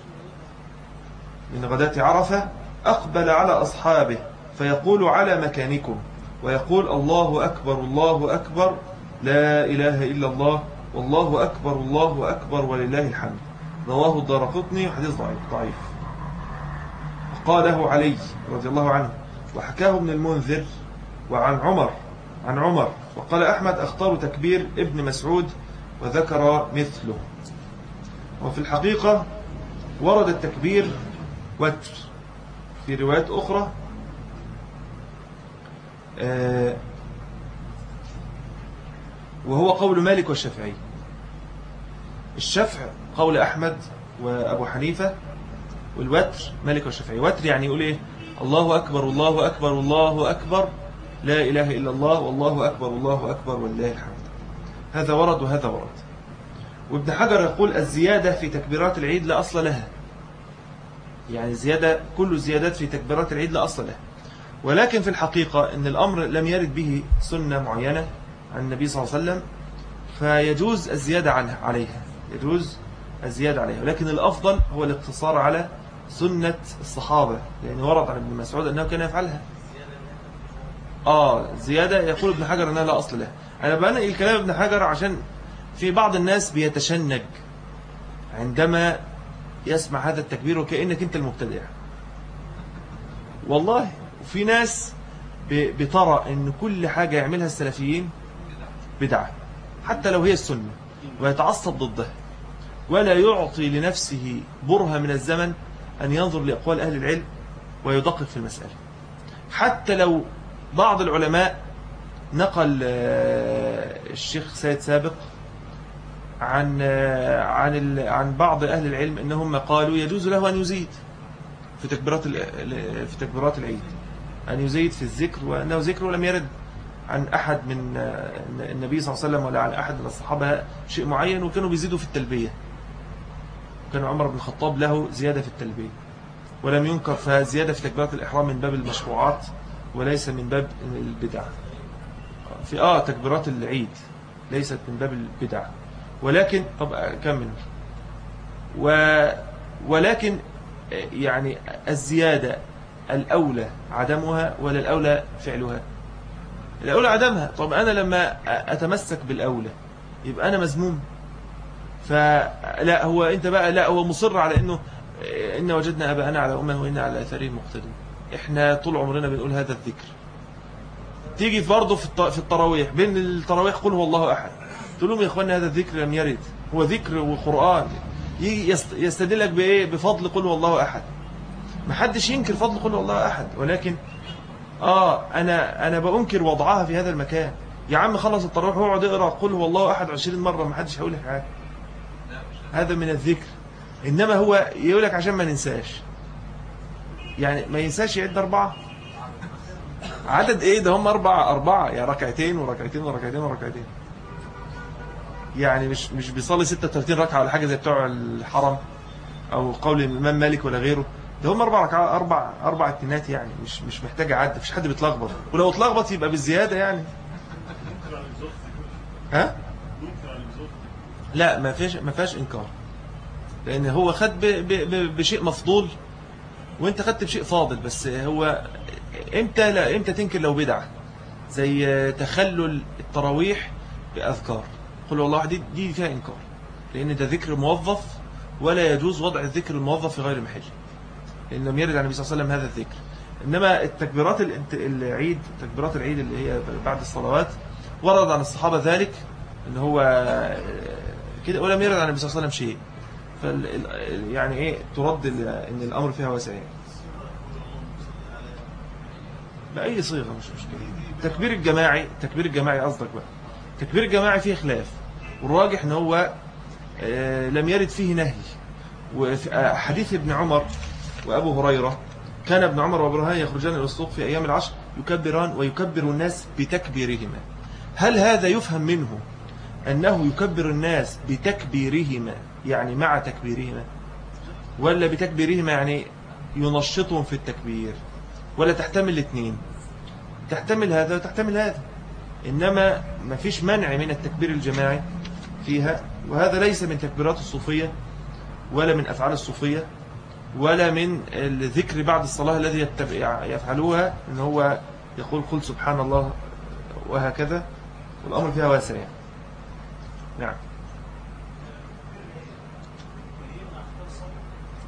من غداة عرفة أقبل على أصحابه فيقول على مكانكم ويقول الله أكبر الله أكبر. لا إله إلا الله والله أكبر الله أكبر ولله الحمد. رواه الدار قطني حديث ضعيف ضعيف. قاله علي رضي الله عنه وحكاه ابن المنذر وعن عمر عن عمر وقال أحمد أختار تكبير ابن مسعود وذكر مثله. وفي الحقيقة ورد التكبير وتر في روايات أخرى آه، وهو قول مالك والشافعي. الشفع قول أحمد وأبو حنيفة والوتر مالك والشافعي. وتر يعني يقول إيه؟ الله أكبر الله أكبر الله أكبر لا إله إلا الله والله أكبر الله أكبر والله الحمد. هذا ورد وهذا ورد. وابن حجر يقول الزيادة في تكبيرات العيد لا أصل لها. يعني زيادة كل الزيادات في تكبيرات العيد لا أصل لها. ولكن في الحقيقة أن الأمر لم يرد به سنة معينة عن النبي صلى الله عليه وسلم فيجوز الزيادة عليها. يجوز الزيادة عليها. ولكن الأفضل هو الاقتصار على سنة الصحابة. لأن ورد عن ابن مسعود أنه كان يفعلها. آه زيادة يقول ابن حجر أنها لا أصل لها. أنا بنقل الكلام ابن حجر عشان في بعض الناس بيتشنج عندما يسمع هذا التكبير وكأنك أنت المبتدع. والله في ناس بترى أن كل حاجة يعملها السلفيين بدعة حتى لو هي السنة ويتعصب ضدها ولا يعطي لنفسه برهة من الزمن أن ينظر لأقوال أهل العلم ويدقق في المسألة. حتى لو بعض العلماء نقل آه، الشيخ سيد سابق عن آه، عن عن بعض أهل العلم أنهم قالوا يجوز له أن يزيد في تكبيرات في تكبيرات العيد أن يزيد في الذكر وأنه ذكر لم يرد. عن أحد من آه، النبي صلى الله عليه وسلم ولا عن أحد من الصحابة شيء معين وكانوا بيزيدوا في التلبية. كان عمر بن الخطاب له زيادة في التلبية. ولم ينكر فزيادة في تكبيرات الإحرام من باب المشروعات وليس من باب البدع. في آه تكبيرات العيد ليست من باب البدع. ولكن طب كمل. و ولكن يعني الزيادة الأولى عدمها ولا الأولى فعلها؟ الأولى عدمها. طب أنا لما أتمسك بالأولى يبقى أنا مزموم فلا هو أنت بقى لا هو مصر على أنه إن وجدنا أباءنا على أمة وإن على أثارهم مقتدون. إحنا طول عمرنا بنقول هذا الذكر. تيجي برضه في التراويح. بين التراويح قل هو الله أحد. تقول لهم يا اخوانا هذا الذكر لم يرد. هو ذكر يست- يستدلك بإيه؟ بفضل قل هو الله أحد. ما حدش ينكر فضل قل هو الله أحد. ولكن آه أنا أنا بأنكر وضعها في هذا المكان. يا عم خلص التراويح واقعد اقرأ قل هو الله أحد 20 مرة ما حدش هيقول لك حاجة. هذا من الذكر. إنما هو يقول لك عشان ما ننساش. يعني ما ينساش يعد أربعة. عدد إيه؟ ده هم أربعة أربعة. يا ركعتين وركعتين وركعتين وركعتين. يعني مش مش بيصلي 36 ركعة ولا حاجة زي بتوع الحرم أو قول الإمام مالك ولا غيره. ده هم أربع ركعات أربع أربع اتنات يعني مش مش محتاج عد مفيش حد بيتلخبط. ولو اتلخبط يبقى بالزيادة يعني. ها؟ لا ما فيش ما فيهاش إنكار. لأن هو خد ب ب ب بشيء مفضول وأنت خدت بشيء فاضل بس هو إمتى لا إمتى تنكر لو بدعة؟ زي تخلل التراويح بأذكار. قل والله دي دي فيها إنكار. لأن ده ذكر موظف ولا يجوز وضع الذكر الموظف في غير محله لأن لم يرد عن النبي صلى الله عليه وسلم هذا الذكر. إنما التكبيرات العيد تكبيرات العيد اللي هي بعد الصلوات ورد عن الصحابة ذلك إن هو كده ولم يرد عن النبي صلى الله عليه وسلم شيء. فال ال- يعني إيه؟ ترد ال- إن الأمر فيها واسع. بأي صيغة مش مشكلة. التكبير الجماعي التكبير الجماعي قصدك بقى. التكبير الجماعي فيه خلاف. والراجح إن هو آه، لم يرد فيه نهي. وحديث ابن عمر وأبو هريرة كان ابن عمر وابراهيم يخرجان إلى السوق في أيام العشر يكبران ويكبر الناس بتكبيرهما. هل هذا يفهم منه أنه يكبر الناس بتكبيرهما يعني مع تكبيرهما؟ ولا بتكبيرهما يعني ينشطهم في التكبير؟ ولا تحتمل الاثنين؟ تحتمل هذا وتحتمل هذا. إنما ما فيش منع من التكبير الجماعي فيها وهذا ليس من تكبيرات الصوفية ولا من أفعال الصوفية. ولا من الذكر بعد الصلاة الذي يفعلوها إن هو يقول قل سبحان الله وهكذا والأمر فيها واسع يعني. نعم.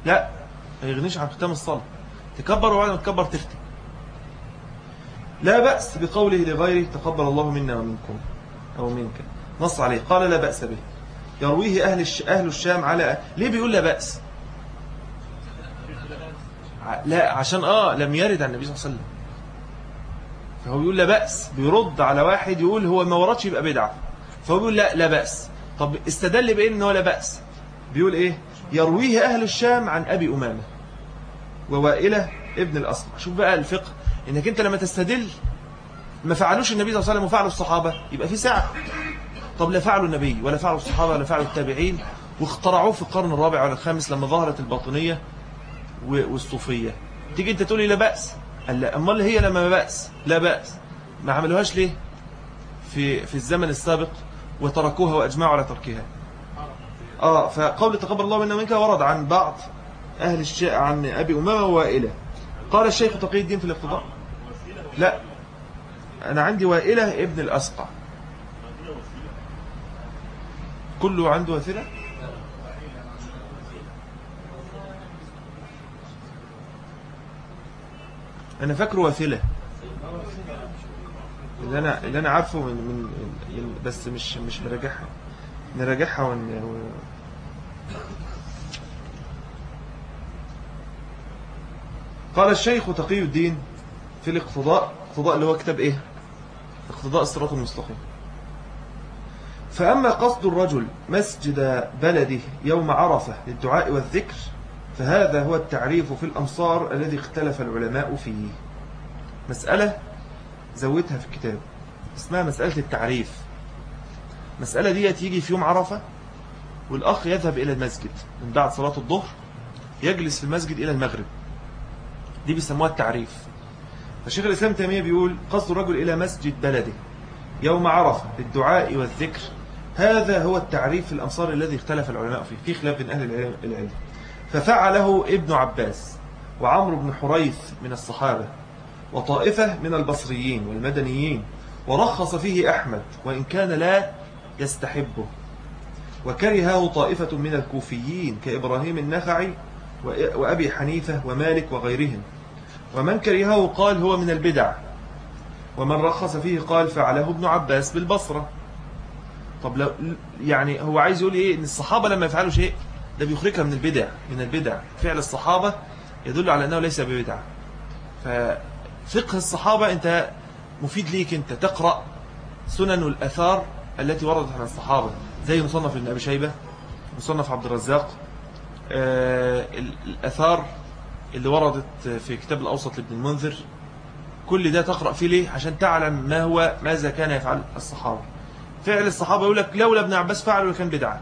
لا ما يغنيش عن ختام الصلاة. تكبر وبعد ما تكبر تختم. لا بأس بقوله لغيره تقبل الله منا ومنكم أو منك. نص عليه. قال لا بأس به. يرويه أهل. أهل الشام على ليه بيقول لا بأس؟ لا عشان آه لم يرد عن النبي صلى الله عليه وسلم. فهو بيقول لا بأس بيرد على واحد يقول هو ما وردش يبقى بدعة. فهو بيقول لا لا بأس. طب استدل بإيه إن هو لا بأس. بيقول إيه؟ يرويه أهل الشام عن أبي أمامة ووائلة ابن الأصمع. شوف بقى الفقه. إنك أنت لما تستدل ما فعلوش النبي صلى الله عليه وسلم وفعلوا الصحابة يبقى في ساعة. طب لا فعلوا النبي ولا فعلوا الصحابة ولا فعلوا التابعين واخترعوه في القرن الرابع ولا الخامس لما ظهرت الباطنية. والصوفية. تيجي انت تقولي لا بأس. قال لا. أمال هي لما ما بأس؟ لا بأس. ما عملوهاش ليه؟ في في الزمن السابق وتركوها وأجمعوا على تركها. آه فقول تقبل الله منا ومنك ورد عن بعض أهل الشيء عن أبي أمامة ووائله. قال الشيخ تقي الدين في الاقتضاء لا. أنا عندي وائلة ابن الاسقع كله عنده وثيلة؟ أنا فاكره وثيلة. اللي أنا اللي أنا عارفه من, من, من بس مش مش مراجعها نراجعها ون... ون- قال الشيخ تقي الدين في الاقتضاء. اقتضاء اللي هو كتاب إيه؟ اقتضاء الصراط المستقيم. فأما قصد الرجل مسجد بلده يوم عرفة للدعاء والذكر فهذا هو التعريف في الأمصار الذي اختلف العلماء فيه. مسألة زودها في الكتاب اسمها مسألة التعريف. مسألة دي تيجي في يوم عرفة والأخ يذهب إلى المسجد من بعد صلاة الظهر يجلس في المسجد إلى المغرب. دي بيسموها التعريف. فشيخ الإسلام تيمية بيقول قصد الرجل إلى مسجد بلده يوم عرفة للدعاء والذكر. هذا هو التعريف في الأمصار الذي اختلف العلماء فيه في خلاف بين أهل العلم. ففعله ابن عباس وعمرو بن حريث من الصحابة وطائفة من البصريين والمدنيين ورخص فيه أحمد وإن كان لا يستحبه وكرهه طائفة من الكوفيين كإبراهيم النخعي وأبي حنيفة ومالك وغيرهم ومن كرهه قال هو من البدع ومن رخص فيه قال فعله ابن عباس بالبصرة طب لو يعني هو عايز يقول إيه؟ إن الصحابة لما يفعلوا شيء ده بيخرجها من البدع من البدع. فعل الصحابة يدل على أنه ليس ببدع. ففقه الصحابة أنت مفيد ليك أنت. تقرأ سنن الأثار التي وردت عن الصحابة. زي مصنف ابن أبي شيبة مصنف عبد الرزاق. آه، الأثار اللي وردت في كتاب الأوسط لابن المنذر. كل ده تقرأ فيه ليه؟ عشان تعلم ما هو ماذا كان يفعل الصحابة. فعل الصحابة يقول لك لولا ابن عباس فعل لكان بدعة.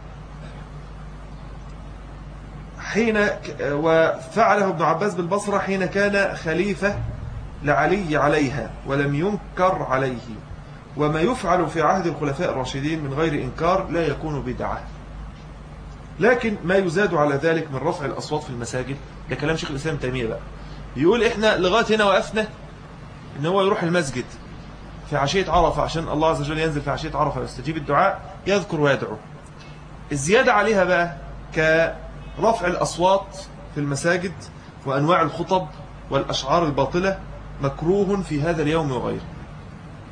حين وفعله ابن عباس بالبصرة حين كان خليفة لعلي عليها ولم ينكر عليه. وما يفعل في عهد الخلفاء الراشدين من غير إنكار لا يكون بدعة. لكن ما يزاد على ذلك من رفع الأصوات في المساجد ده كلام شيخ الإسلام تيمية بقى. يقول إحنا لغاية هنا وقفنا إن هو يروح المسجد في عشية عرفة عشان الله عز وجل ينزل في عشية عرفة ويستجيب الدعاء يذكر ويدعو. الزيادة عليها بقى كرفع الأصوات في المساجد وأنواع الخطب والأشعار الباطلة مكروه في هذا اليوم وغيره.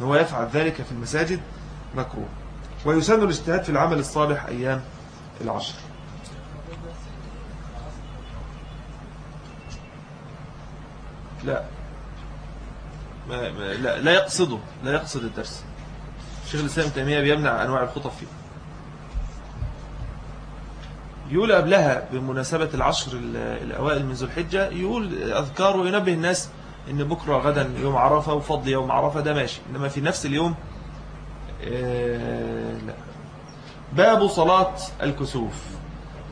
هو يفعل ذلك في المساجد مكروه. ويسن الاجتهاد في العمل الصالح أيام العشر. لا. ما لا, لا يقصده. لا يقصد الدرس. الشيخ الإسلام تيمية بيمنع أنواع الخطب فيه. يقول قبلها بمناسبة العشر الأوائل من ذو الحجة يقول أذكار وينبه الناس إن بكرة غدا يوم عرفة وفضل يوم عرفة ده ماشي. إنما في نفس اليوم آه لا. باب صلاة الكسوف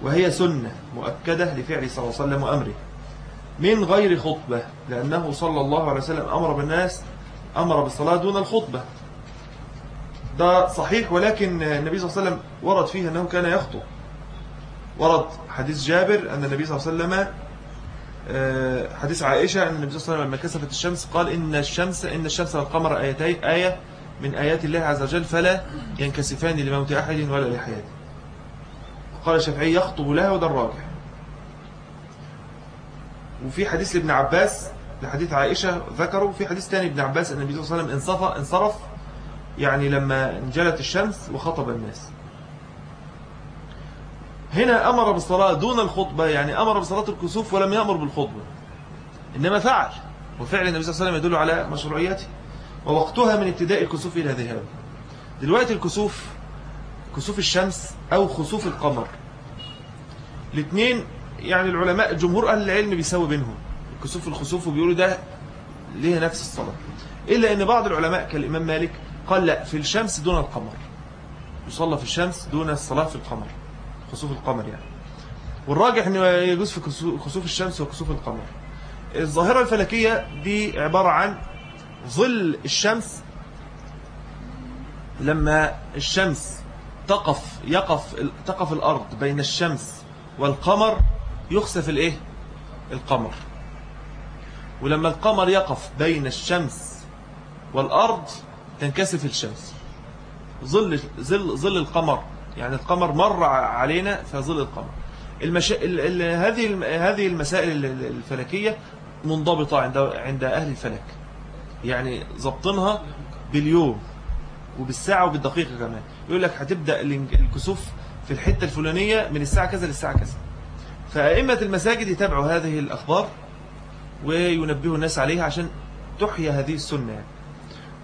وهي سنة مؤكدة لفعل صلى الله عليه وسلم وأمره. من غير خطبة لأنه صلى الله عليه وسلم أمر بالناس أمر بالصلاة دون الخطبة. ده صحيح ولكن النبي صلى الله عليه وسلم ورد فيه أنه كان يخطب. ورد حديث جابر أن النبي صلى الله عليه وسلم آه، حديث عائشة أن النبي صلى الله عليه وسلم لما كسفت الشمس قال إن الشمس إن الشمس والقمر آيتين آية من آيات الله عز وجل فلا ينكسفان لموت أحد ولا لحياته. قال الشافعي يخطب لها وده الراجح وفي حديث لابن عباس لحديث عائشة ذكروا في حديث ثاني ابن عباس أن النبي صلى الله عليه وسلم انصرف يعني لما انجلت الشمس وخطب الناس. هنا أمر بالصلاة دون الخطبة يعني أمر بصلاة الكسوف ولم يأمر بالخطبة. إنما فعل وفعل النبي صلى الله عليه وسلم يدل على مشروعيته ووقتها من ابتداء الكسوف إلى ذهاب دلوقتي الكسوف كسوف الشمس أو خسوف القمر. الاثنين يعني العلماء جمهور أهل العلم بيساوي بينهم. الكسوف الخسوف وبيقولوا ده ليه نفس الصلاة. إلا أن بعض العلماء كالإمام مالك قال لا في الشمس دون القمر. يصلى في الشمس دون الصلاة في القمر. خسوف القمر يعني. والراجح أنه يجوز في خسوف الشمس وكسوف القمر. الظاهرة الفلكية دي عبارة عن ظل الشمس لما الشمس تقف يقف تقف الأرض بين الشمس والقمر يخسف الإيه؟ القمر. ولما القمر يقف بين الشمس والأرض تنكسف الشمس. ظل ظل ظل القمر يعني القمر مر علينا فظل القمر. المشا... ال... ال... هذه الم... هذه المسائل الفلكية منضبطة عند عند أهل الفلك. يعني ضبطنها باليوم وبالساعة وبالدقيقة كمان. يقول لك هتبدأ الكسوف في الحتة الفلانية من الساعة كذا للساعة كذا. فأئمة المساجد يتابعوا هذه الأخبار وينبهوا الناس عليها عشان تحيا هذه السنة. يعني.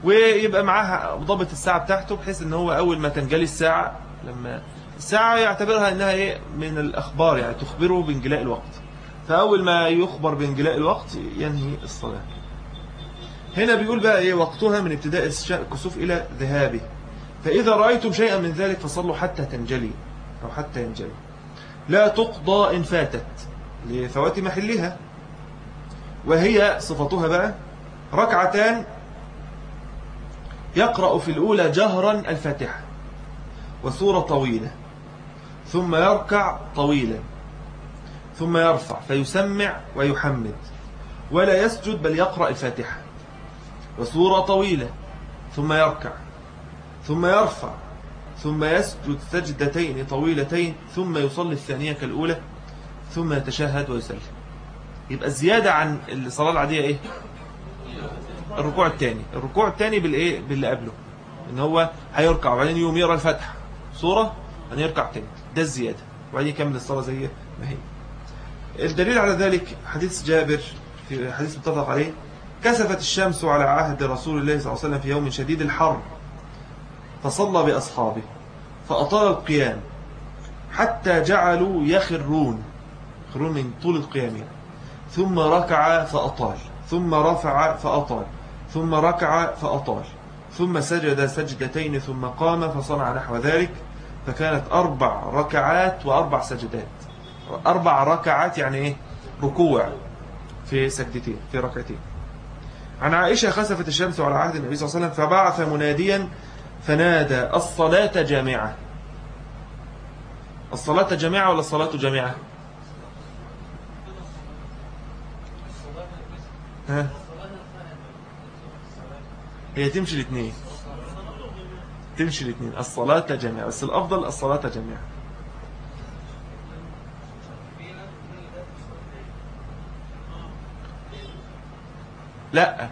ويبقى معاها ضابط الساعة بتاعته بحيث إن هو أول ما تنجلي الساعة لما الساعة يعتبرها إنها إيه؟ من الأخبار يعني تخبره بانجلاء الوقت. فأول ما يخبر بانجلاء الوقت ينهي الصلاة. هنا بيقول بقى إيه؟ وقتها من ابتداء الكسوف إلى ذهابه. فإذا رأيتم شيئا من ذلك فصلوا حتى تنجلي أو حتى ينجلي. لا تقضى إن فاتت لفوات محلها. وهي صفتها بقى ركعتان يقرأ في الأولى جهرا الفاتحة. وسورة طويلة. ثم يركع طويلا. ثم يرفع فيسمع ويحمد. ولا يسجد بل يقرأ الفاتحة. وسورة طويلة. ثم يركع. ثم يرفع. ثم يسجد سجدتين طويلتين. ثم يصلي الثانية كالأولى. ثم يتشهد ويسلم. يبقى الزيادة عن الصلاة العادية إيه؟ الركوع الثاني. الركوع الثاني بالإيه؟ باللي قبله. إن هو هيركع وبعدين يقوم يقرأ الفاتحة. سوره أن يركع تاني. ده الزيادة. وبعدين يكمل الصلاة زي ما هي. الدليل على ذلك حديث جابر في حديث متفق عليه كسفت الشمس على عهد رسول الله صلى الله عليه وسلم في يوم شديد الحر فصلى بأصحابه فأطال القيام حتى جعلوا يخرون. يخرون من طول القيام ثم ركع فأطال ثم رفع فأطال ثم ركع فأطال. ثم سجد سجدتين ثم قام فصنع نحو ذلك فكانت أربع ركعات وأربع سجدات. أربع ركعات يعني إيه؟ ركوع في سجدتين في ركعتين. عن عائشة خسفت الشمس على عهد النبي صلى الله عليه وسلم فبعث مناديا فنادى الصلاة جامعة. الصلاة جامعة ولا الصلاة جامعة؟ ها؟ هي تمشي الاثنين. تمشي الاثنين. الصلاة جامعة بس الأفضل الصلاة جامعة لا.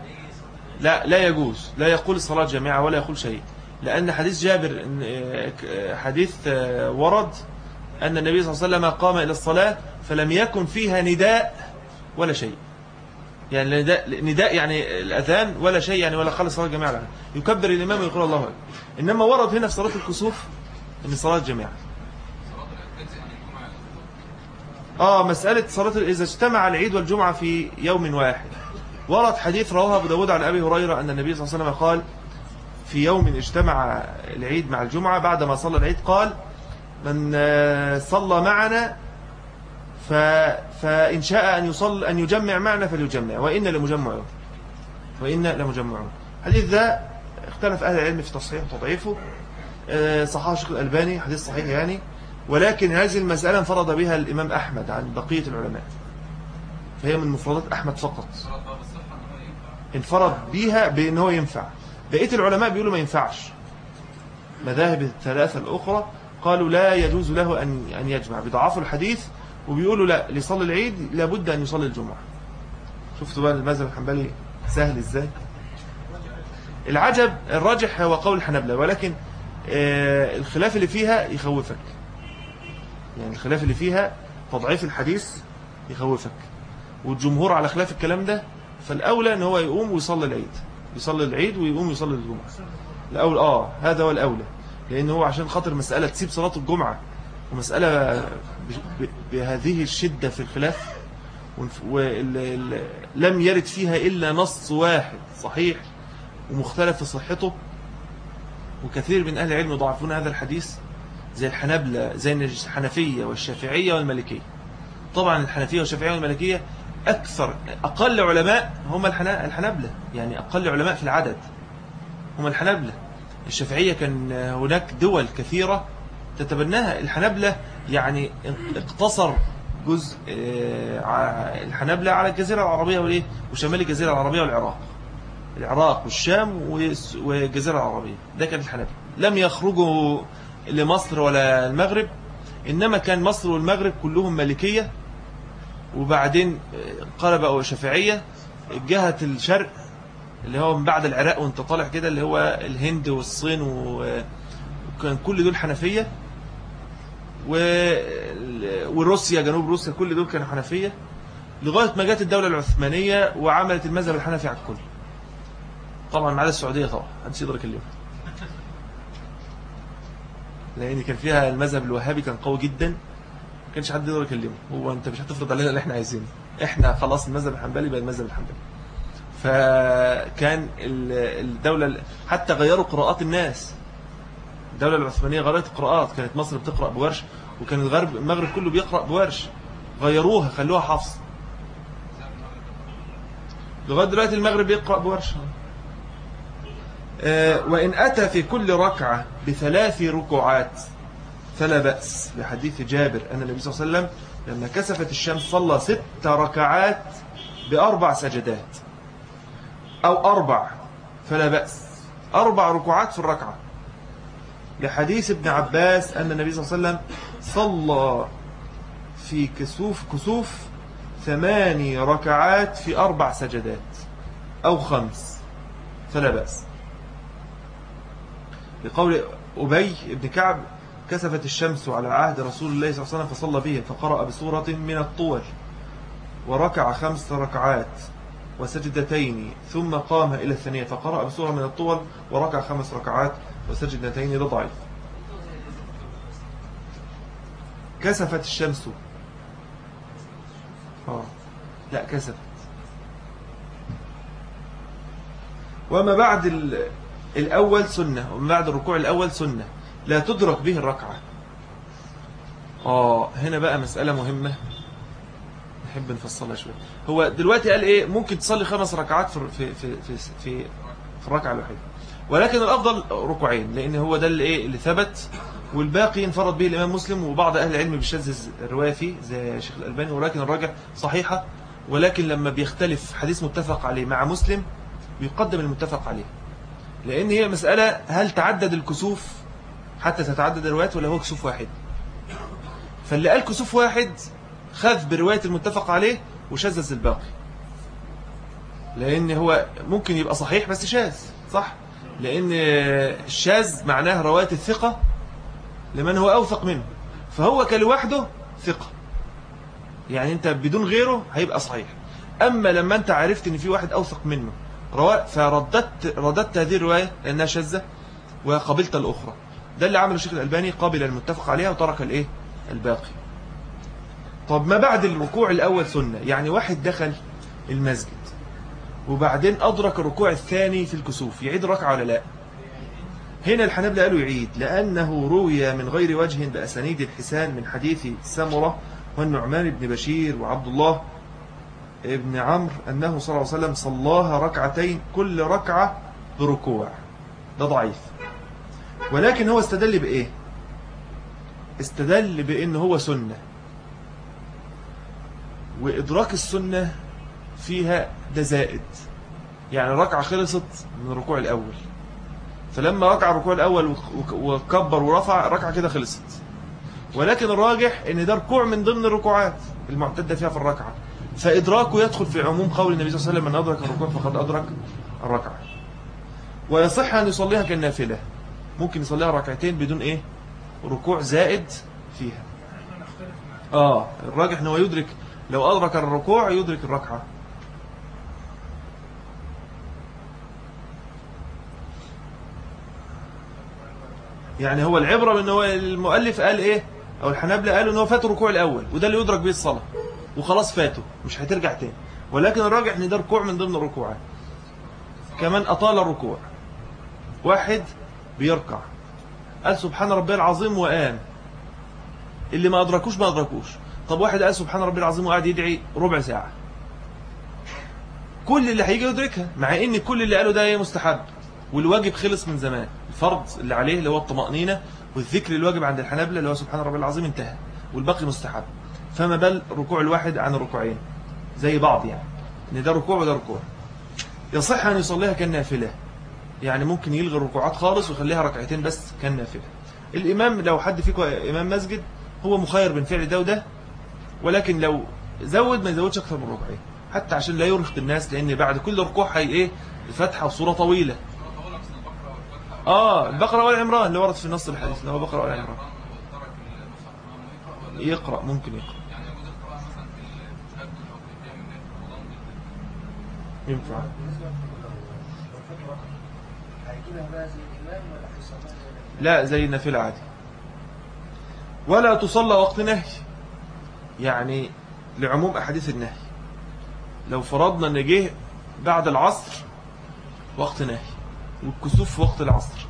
لا لا يجوز. لا يقول الصلاة جامعة ولا يقول شيء. لأن حديث جابر حديث آه، ورد أن النبي صلى الله عليه وسلم قام إلى الصلاة فلم يكن فيها نداء ولا شيء. يعني نداء, نداء يعني الأذان ولا شيء يعني ولا خلص صلاة جماعة يكبر الإمام ويقول الله أكبر. إنما ورد هنا في صلاة الكسوف أن صلاة جماعة آه مسألة صلاة إذا اجتمع العيد والجمعة في يوم واحد. ورد حديث رواه أبو داود عن أبي هريرة أن النبي صلى الله عليه وسلم قال في يوم اجتمع العيد مع الجمعة بعدما صلى العيد قال من صلى معنا ف... فإن شاء أن يصل أن يجمع معنا فليجمع. وإن لمجمعون وإن لمجمعون حديث ذا اختلف أهل العلم في تصحيح وتضعيفه. آه، صححه الشيخ الألباني حديث صحيح يعني. ولكن هذه المسألة انفرد بها الإمام أحمد عن بقية العلماء. فهي من مفردات أحمد فقط. انفرد بها بأنه ينفع. بقية العلماء بيقولوا ما ينفعش. مذاهب الثلاثة الأخرى قالوا لا يجوز له أن أن يجمع. بضعفوا الحديث وبيقولوا لا لصلي العيد لابد أن يصلي الجمعة. شفتوا بقى المذهب الحنبلي سهل إزاي؟ العجب الراجح هو قول الحنبلة ولكن آه، الخلاف اللي فيها يخوفك. يعني الخلاف اللي فيها تضعيف الحديث يخوفك. والجمهور على خلاف الكلام ده فالأولى أن هو يقوم ويصلي العيد. يصلي العيد ويقوم يصلي الجمعة. الأول آه هذا هو الأولى. لأن هو عشان خاطر مسألة تسيب صلاة الجمعة ومسألة بهذه الشدة في الخلاف ولم يرد فيها إلا نص واحد صحيح ومختلف في صحته. وكثير من أهل العلم يضعفون هذا الحديث زي الحنبلة زي الحنفية والشافعية والمالكية. طبعا الحنفية والشافعية والمالكية أكثر أقل علماء هم الحنبلة يعني أقل علماء في العدد هم الحنبلة الشافعية كان هناك دول كثيرة تتبناها. الحنبلة يعني اقتصر جزء آه، الحنبلة على الجزيرة العربية والإيه؟ وشمال الجزيرة العربية والعراق. العراق والشام والجزيرة العربية. ده كان الحنبلة لم يخرجوا لمصر ولا المغرب إنما كان مصر والمغرب كلهم ملكية. وبعدين قلب أو شافعية. جهة الشرق اللي هو من بعد العراق وانت طالع كده اللي هو الهند والصين وكان كل دول حنفية وروسيا جنوب روسيا كل دول كانوا حنفية لغاية ما جت الدولة العثمانية وعملت المذهب الحنفي على الكل. طبعا ما عدا السعودية طبعا محدش يقدر يكلمها لأن كان فيها المذهب الوهابي كان قوي جدا ما كانش حد يقدر يكلمه. هو أنت مش هتفرض علينا اللي إحنا عايزينه. إحنا خلاص المذهب الحنبلي بقى المذهب الحنبلي. فكان الدولة حتى غيروا قراءات الناس. الدولة العثمانية غيرت القراءات كانت مصر بتقرأ بورش وكان الغرب المغرب كله بيقرأ بورش. غيروها خلوها حفظ. لغاية دلوقتي المغرب بيقرأ بورش. آه، وإن أتى في كل ركعة بثلاث ركوعات فلا بأس. بحديث جابر أن النبي صلى الله عليه وسلم لما كسفت الشمس صلى ست ركعات بأربع سجدات أو أربع فلا بأس. أربع ركوعات في الركعة. لحديث ابن عباس أن النبي صلى الله عليه وسلم صلى في كسوف كسوف ثماني ركعات في أربع سجدات أو خمس فلا بأس. لقول أبي بن كعب كسفت الشمس على عهد رسول الله صلى الله عليه وسلم فصلى به فقرأ بسورة من الطول وركع خمس ركعات وسجدتين ثم قام إلى الثانية فقرأ بسورة من الطول وركع خمس ركعات وسجدتين ده ضعيف. كسفت الشمس. آه. لا كسفت. وما بعد الأول سنة وما بعد الركوع الأول سنة. لا تدرك به الركعة. آه هنا بقى مسألة مهمة. نحب نفصلها شوية. هو دلوقتي قال إيه؟ ممكن تصلي خمس ركعات في في في في, في, في الركعة الوحيدة. ولكن الأفضل ركوعين لأن هو ده اللي إيه؟ اللي ثبت والباقي انفرد به الإمام مسلم وبعض أهل العلم بيشذذ الرواية فيه زي الشيخ الألباني ولكن الراجع صحيحة. ولكن لما بيختلف حديث متفق عليه مع مسلم بيقدم المتفق عليه. لأن هي مسألة هل تعدد الكسوف؟ حتى تتعدد الروايات ولا هو كسوف واحد؟ فاللي قال كسوف واحد خذ برواية المتفق عليه وشذذ الباقي. لأن هو ممكن يبقى صحيح بس شاذ صح؟ لأن الشاذ معناه رواية الثقة لمن هو أوثق منه. فهو كلوحده ثقة. يعني أنت بدون غيره هيبقى صحيح. أما لما أنت عرفت أن في واحد أوثق منه فرددت رددت هذه الرواية لأنها شاذة وقبلت الأخرى. ده اللي عمله الشيخ الألباني قابل المتفق عليها وترك الإيه؟ الباقي. طب ما بعد الركوع الأول سنة يعني واحد دخل المسجد. وبعدين أدرك الركوع الثاني في الكسوف يعيد ركعة ولا لا؟ هنا الحنابلة قالوا يعيد لأنه روي من غير وجه بأسانيد الحسان من حديث سمرة والنعمان بن بشير وعبد الله ابن عمرو أنه صلى الله عليه وسلم صلاها ركعتين كل ركعة بركوع. ده ضعيف. ولكن هو استدل بإيه؟ استدل بأنه هو سنة. وإدراك السنة فيها ده زائد. يعني الركعة خلصت من الركوع الأول. فلما ركع الركوع الأول وكبر ورفع الركعة كده خلصت. ولكن الراجح إن ده ركوع من ضمن الركوعات المعتدة فيها في الركعة. فإدراكه يدخل في عموم قول النبي صلى الله عليه وسلم من أدرك الركوع فقد أدرك الركعة. ويصح أن يصليها كالنافلة. ممكن يصليها ركعتين بدون إيه؟ ركوع زائد فيها. آه الراجح أنه يدرك لو أدرك الركوع يدرك الركعة. يعني هو العبرة بأن هو المؤلف قال إيه؟ أو الحنابلة قالوا أنه فات الركوع الأول وده اللي يدرك به الصلاة وخلاص فاته مش هترجع تاني. ولكن الراجح إن ده ركوع من ضمن الركوعات. كمان أطال الركوع. واحد بيركع. قال سبحان ربي العظيم وقام اللي ما أدركوش ما أدركوش. طب واحد قال سبحان ربي العظيم وقعد يدعي ربع ساعة. كل اللي هيجي يدركها مع إن كل اللي قاله ده مستحب والواجب خلص من زمان. الفرض اللي عليه اللي هو الطمأنينة والذكر الواجب عند الحنابلة اللي هو سبحان ربي العظيم انتهى والباقي مستحب. فما بل ركوع الواحد عن الركوعين؟ زي بعض يعني. إن ده ركوع وده ركوع. يصح أن يصليها كالنافلة. يعني ممكن يلغي الركوعات خالص ويخليها ركعتين بس كالنافلة. الإمام لو حد فيكم إمام مسجد هو مخير بين فعل ده وده ولكن لو زود ما يزودش أكثر من ركعين. حتى عشان لا يرهق الناس لأن بعد كل ركوع هي إيه؟ فتحة وصورة طويلة. آه البقرة والعمران اللي ورد في نص الحديث اللي هو بقرة والعمران يقرأ ممكن يقرأ. ينفع. لا زي النافلة عادي. ولا تصلى وقت نهي. يعني لعموم أحاديث النهي. لو فرضنا أن جه بعد العصر وقت نهي. والكسوف في وقت العصر.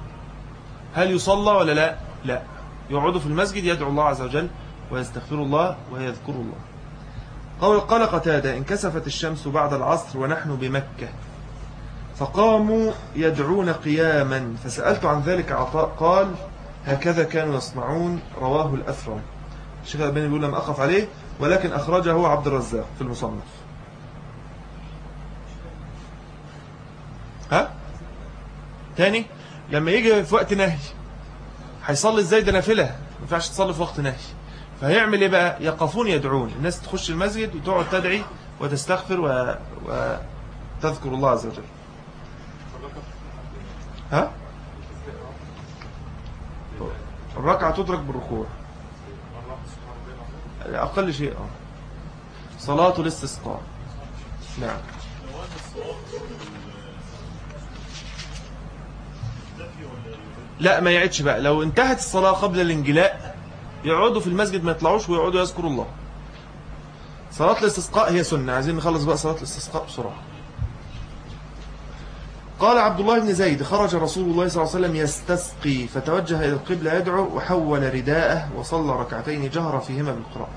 هل يصلى ولا لا؟ لا. يقعدوا في المسجد يدعو الله عز وجل ويستغفر الله ويذكر الله. قال قال قتادة انكسفت الشمس بعد العصر ونحن بمكة. فقاموا يدعون قياما فسألت عن ذلك عطاء قال هكذا كانوا يصنعون رواه الأثرم. الشيخ الألباني يقول لم أقف عليه ولكن أخرجه عبد الرزاق في المصنف ها تاني؟ لما يجي في وقت نهي هيصلي إزاي ده نافلة؟ ما ينفعش تصلي في وقت نهي فهيعمل إيه بقى؟ يقفون يدعون. الناس تخش المسجد وتقعد تدعي وتستغفر و... وتذكر الله عز وجل. ها؟ الركعة تدرك بالركوع. أقل شيء آه. صلاة الاستسقاء. نعم. لا ما يعدش بقى. لو انتهت الصلاة قبل الانجلاء يقعدوا في المسجد ما يطلعوش ويقعدوا يذكروا الله. صلاة الاستسقاء هي سنة. عايزين نخلص بقى صلاة الاستسقاء بسرعة. قال عبد الله بن زيد خرج رسول الله صلى الله عليه وسلم يستسقي فتوجه إلى القبلة يدعو وحول رداءه وصلى ركعتين جهر فيهما بالقراءة.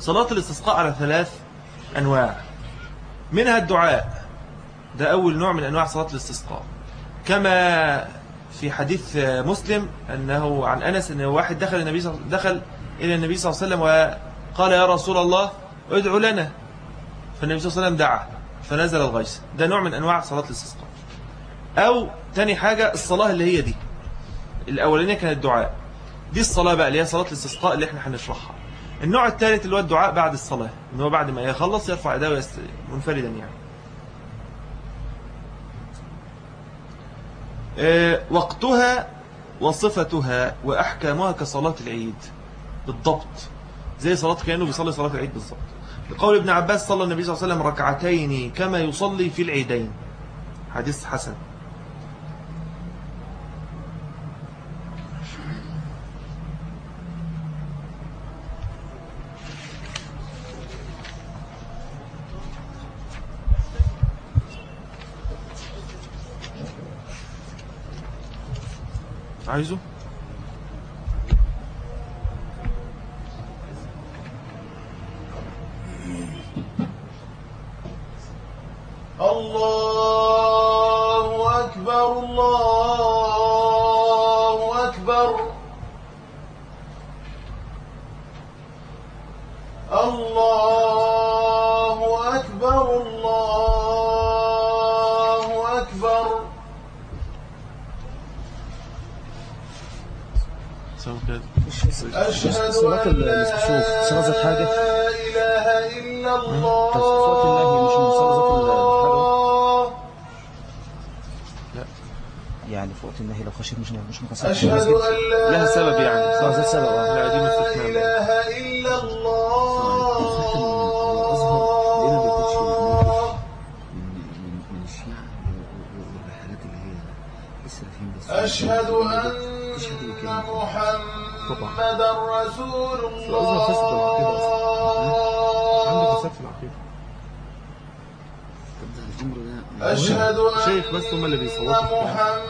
صلاة الاستسقاء على ثلاث أنواع. منها الدعاء. ده أول نوع من أنواع صلاة الاستسقاء. كما في حديث مسلم أنه عن أنس أنه واحد دخل النبي دخل إلى النبي صلى الله عليه وسلم وقال يا رسول الله ادعو لنا. فالنبي صلى الله عليه وسلم دعا فنزل الغيث. ده نوع من أنواع صلاة الاستسقاء. أو تاني حاجة الصلاة اللي هي دي. الأولانية كانت الدعاء. دي الصلاة بقى اللي هي صلاة الاستسقاء اللي إحنا هنشرحها. النوع الثالث اللي هو الدعاء بعد الصلاة إن هو بعد ما يخلص يرفع يديه منفردا يعني. وقتها وصفتها وأحكامها كصلاة العيد. بالضبط. زي صلاة كأنه بيصلي صلاة العيد بالضبط. لقول ابن عباس صلى النبي صلى الله عليه وسلم ركعتين كما يصلي في العيدين. حديث حسن. Kaizo مش مقصر. أشهد أن لا لها سبب يعني. ذات سبب لا دي مستثنى إله إلا الله. أشهد أن. محمدا رسول فسد العقيدة الله فساد في العقيدة أشهد أن الكلام.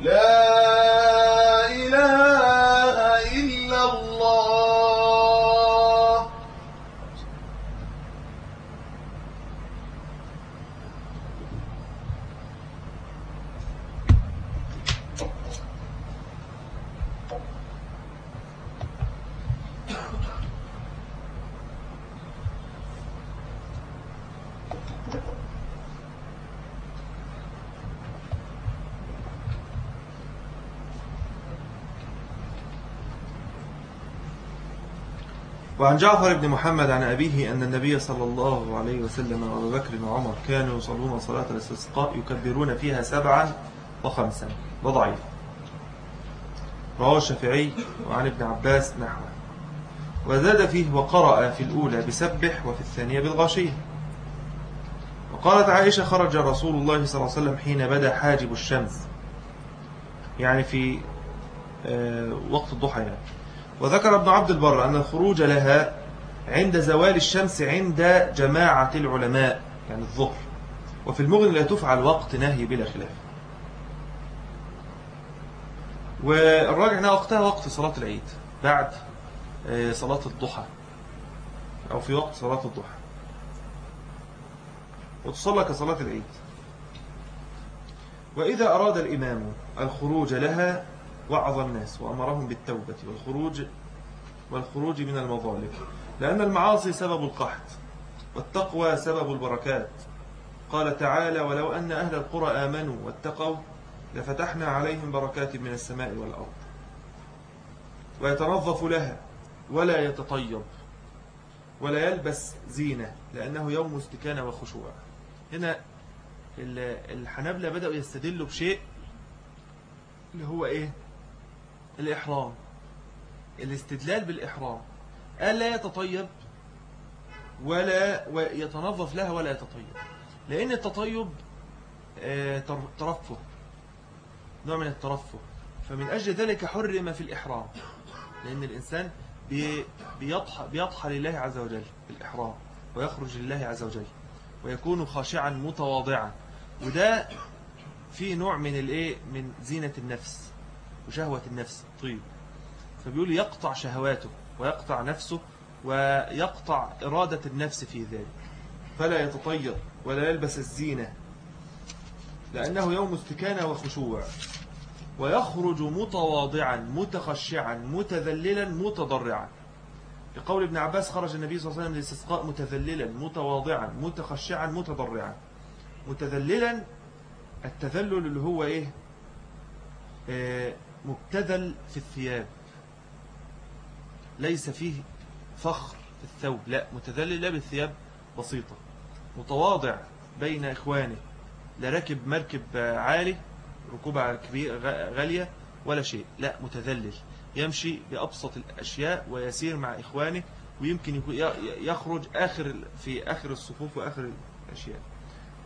لا إله إلا الله وعن جعفر بن محمد عن أبيه أن النبي صلى الله عليه وسلم وأبو بكر وعمر كانوا يصلون صلاة الاستسقاء يكبرون فيها سبعا وخمسا ده ضعيف رواه الشافعي وعن ابن عباس نحوه. وزاد فيه وقرأ في الأولى بسبح وفي الثانية بالغاشية. وقالت عائشة خرج رسول الله صلى الله عليه وسلم حين بدأ حاجب الشمس. يعني في آه، وقت الضحى يعني. وذكر ابن عبد البر أن الخروج لها عند زوال الشمس عند جماعة العلماء يعني الظهر. وفي المغني لا تفعل وقت نهي بلا خلاف. والراجع أنها وقتها وقت صلاة العيد بعد آه، صلاة الضحى. أو في وقت صلاة الضحى. وتصلى كصلاة العيد. وإذا أراد الإمام الخروج لها وعظ الناس وأمرهم بالتوبة والخروج والخروج من المظالم. لأن المعاصي سبب القحط والتقوى سبب البركات. قال تعالى ولو أن أهل القرى آمنوا واتقوا لفتحنا عليهم بركات من السماء والأرض. ويتنظف لها ولا يتطيب ولا يلبس زينة لأنه يوم استكانة وخشوع. هنا الحنابلة بدأوا يستدلوا بشيء اللي هو إيه؟ الإحرام. الاستدلال بالإحرام. قال لا يتطيب ولا يتنظف لها ولا يتطيب. لأن التطيب آه، ترفه. نوع من الترفه. فمن أجل ذلك حرم في الإحرام. لأن الإنسان بيضحى, بيضحى لله عز وجل بالإحرام ويخرج لله عز وجل ويكون خاشعا متواضعا. وده فيه نوع من الإيه؟ من زينة النفس. وشهوة النفس. طيب. فبيقول يقطع شهواته ويقطع نفسه ويقطع إرادة النفس في ذلك. فلا يتطير ولا يلبس الزينة. لأنه يوم استكانة وخشوع. ويخرج متواضعا متخشعا متذللا متضرعا. لقول ابن عباس خرج النبي صلى الله عليه وسلم للاستسقاء متذللا متواضعا متخشعا متضرعا. متذللا التذلل اللي هو إيه؟ آه مبتذل في الثياب. ليس فيه فخر في الثوب. لا متذلل لا بالثياب بسيطة. متواضع بين إخوانه. لا راكب مركب عالي ركوبة غالية ولا شيء. لا متذلل. يمشي بأبسط الأشياء ويسير مع إخوانه ويمكن يخرج آخر في آخر الصفوف وآخر الأشياء.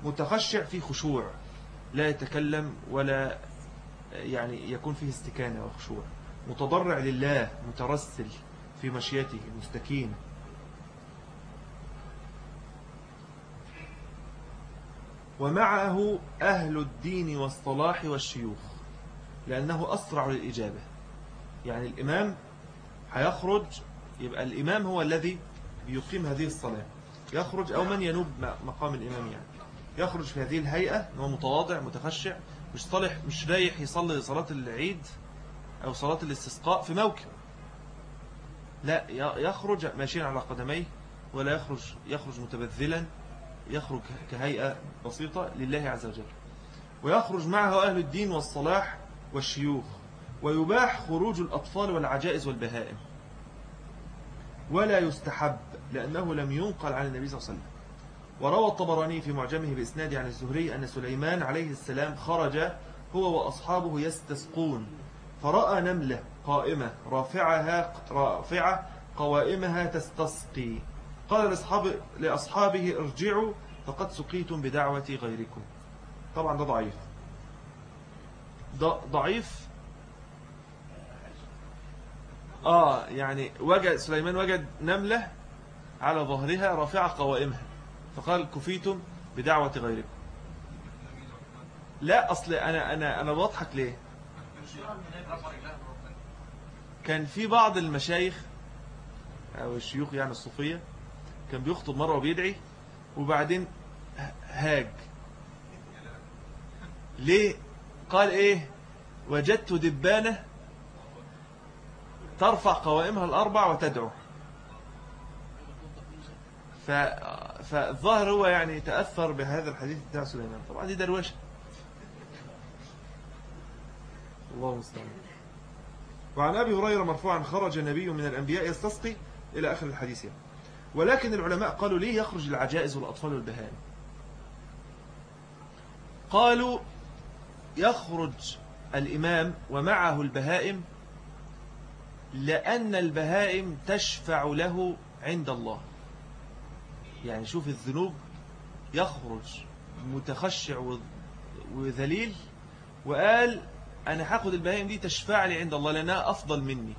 متخشع في خشوع. لا يتكلم ولا يعني يكون فيه استكانة وخشوع. متضرع لله مترسل في مشيته مستكين. ومعه أهل الدين والصلاح والشيوخ لأنه أسرع للإجابة. يعني الإمام هيخرج يبقى الإمام هو الذي يقيم هذه الصلاة. يخرج أو من ينوب مقام الإمام يعني. يخرج في هذه الهيئة هو متواضع متخشع مش صالح مش رايح يصلي صلاة العيد أو صلاة الاستسقاء في موكب. لا يخرج ماشيا على قدميه ولا يخرج يخرج متبذلا يخرج كهيئة بسيطة لله عز وجل. ويخرج معه أهل الدين والصلاح والشيوخ ويباح خروج الأطفال والعجائز والبهائم. ولا يستحب لأنه لم ينقل عن النبي صلى الله عليه وسلم. وروى الطبراني في معجمه بإسناد عن الزهري أن سليمان عليه السلام خرج هو وأصحابه يستسقون فرأى نملة قائمة رافعها رافعة قوائمها تستسقي. قال لأصحاب لأصحابه ارجعوا فقد سقيتم بدعوة غيركم. طبعا ده ضعيف. ضعيف. آه يعني وجد سليمان وجد نملة على ظهرها رافعة قوائمها. فقال كفيتم بدعوة غيركم. لا أصل أنا أنا أنا بضحك ليه؟ كان في بعض المشايخ أو الشيوخ يعني الصوفية كان بيخطب مرة وبيدعي وبعدين هاج. ليه؟ قال إيه؟ وجدت دبانة ترفع قوائمها الأربع وتدعو. فالظاهر هو يعني تأثر بهذا الحديث بتاع سليمان. طبعا دي دروشة الله مستعان وعن أبي هريرة مرفوعا خرج النبي من الأنبياء يستسقي إلى آخر الحديث يعني. ولكن العلماء قالوا ليه يخرج العجائز والأطفال والبهائم؟ قالوا يخرج الإمام ومعه البهائم لأن البهائم تشفع له عند الله. يعني شوف الذنوب يخرج متخشع وذليل وقال أنا هاخد البهائم دي تشفع لي عند الله لأنها أفضل مني.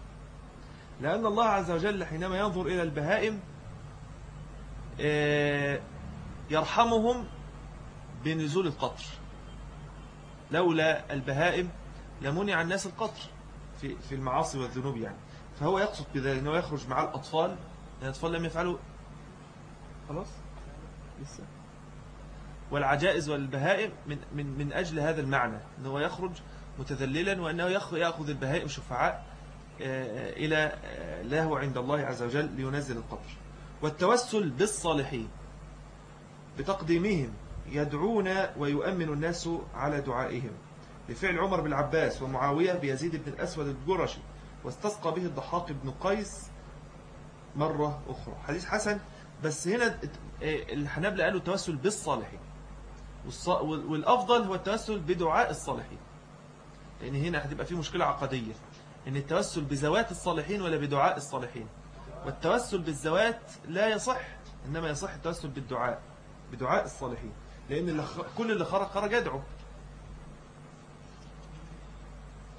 لأن الله عز وجل حينما ينظر إلى البهائم آه، يرحمهم بنزول القطر. لولا البهائم لمنع الناس القطر في في المعاصي والذنوب يعني. فهو يقصد بذلك إنه يخرج مع الأطفال لأن الأطفال لم يفعلوا خلاص؟ لسه؟ والعجائز والبهائم من من من أجل هذا المعنى إنه هو يخرج متذللا وإنه يأخذ البهائم شفعاء آه، إلى آه، له عند الله عز وجل لينزل القطر والتوسل بالصالحين بتقديمهم يدعون ويؤمن الناس على دعائهم. لفعل عمر بن العباس ومعاوية بيزيد بن الأسود الجرشي واستسقى به الضحاك بن قيس مرة أخرى. حديث حسن بس هنا آه الحنابلة قالوا التوسل بالصالحين. والأفضل هو التوسل بدعاء الصالحين. لأن هنا هتبقى في مشكلة عقدية. إن التوسل بذوات الصالحين ولا بدعاء الصالحين. والتوسل بالذوات لا يصح إنما يصح التوسل بالدعاء بدعاء الصالحين. لأن. كل اللي خرج خرج يدعو.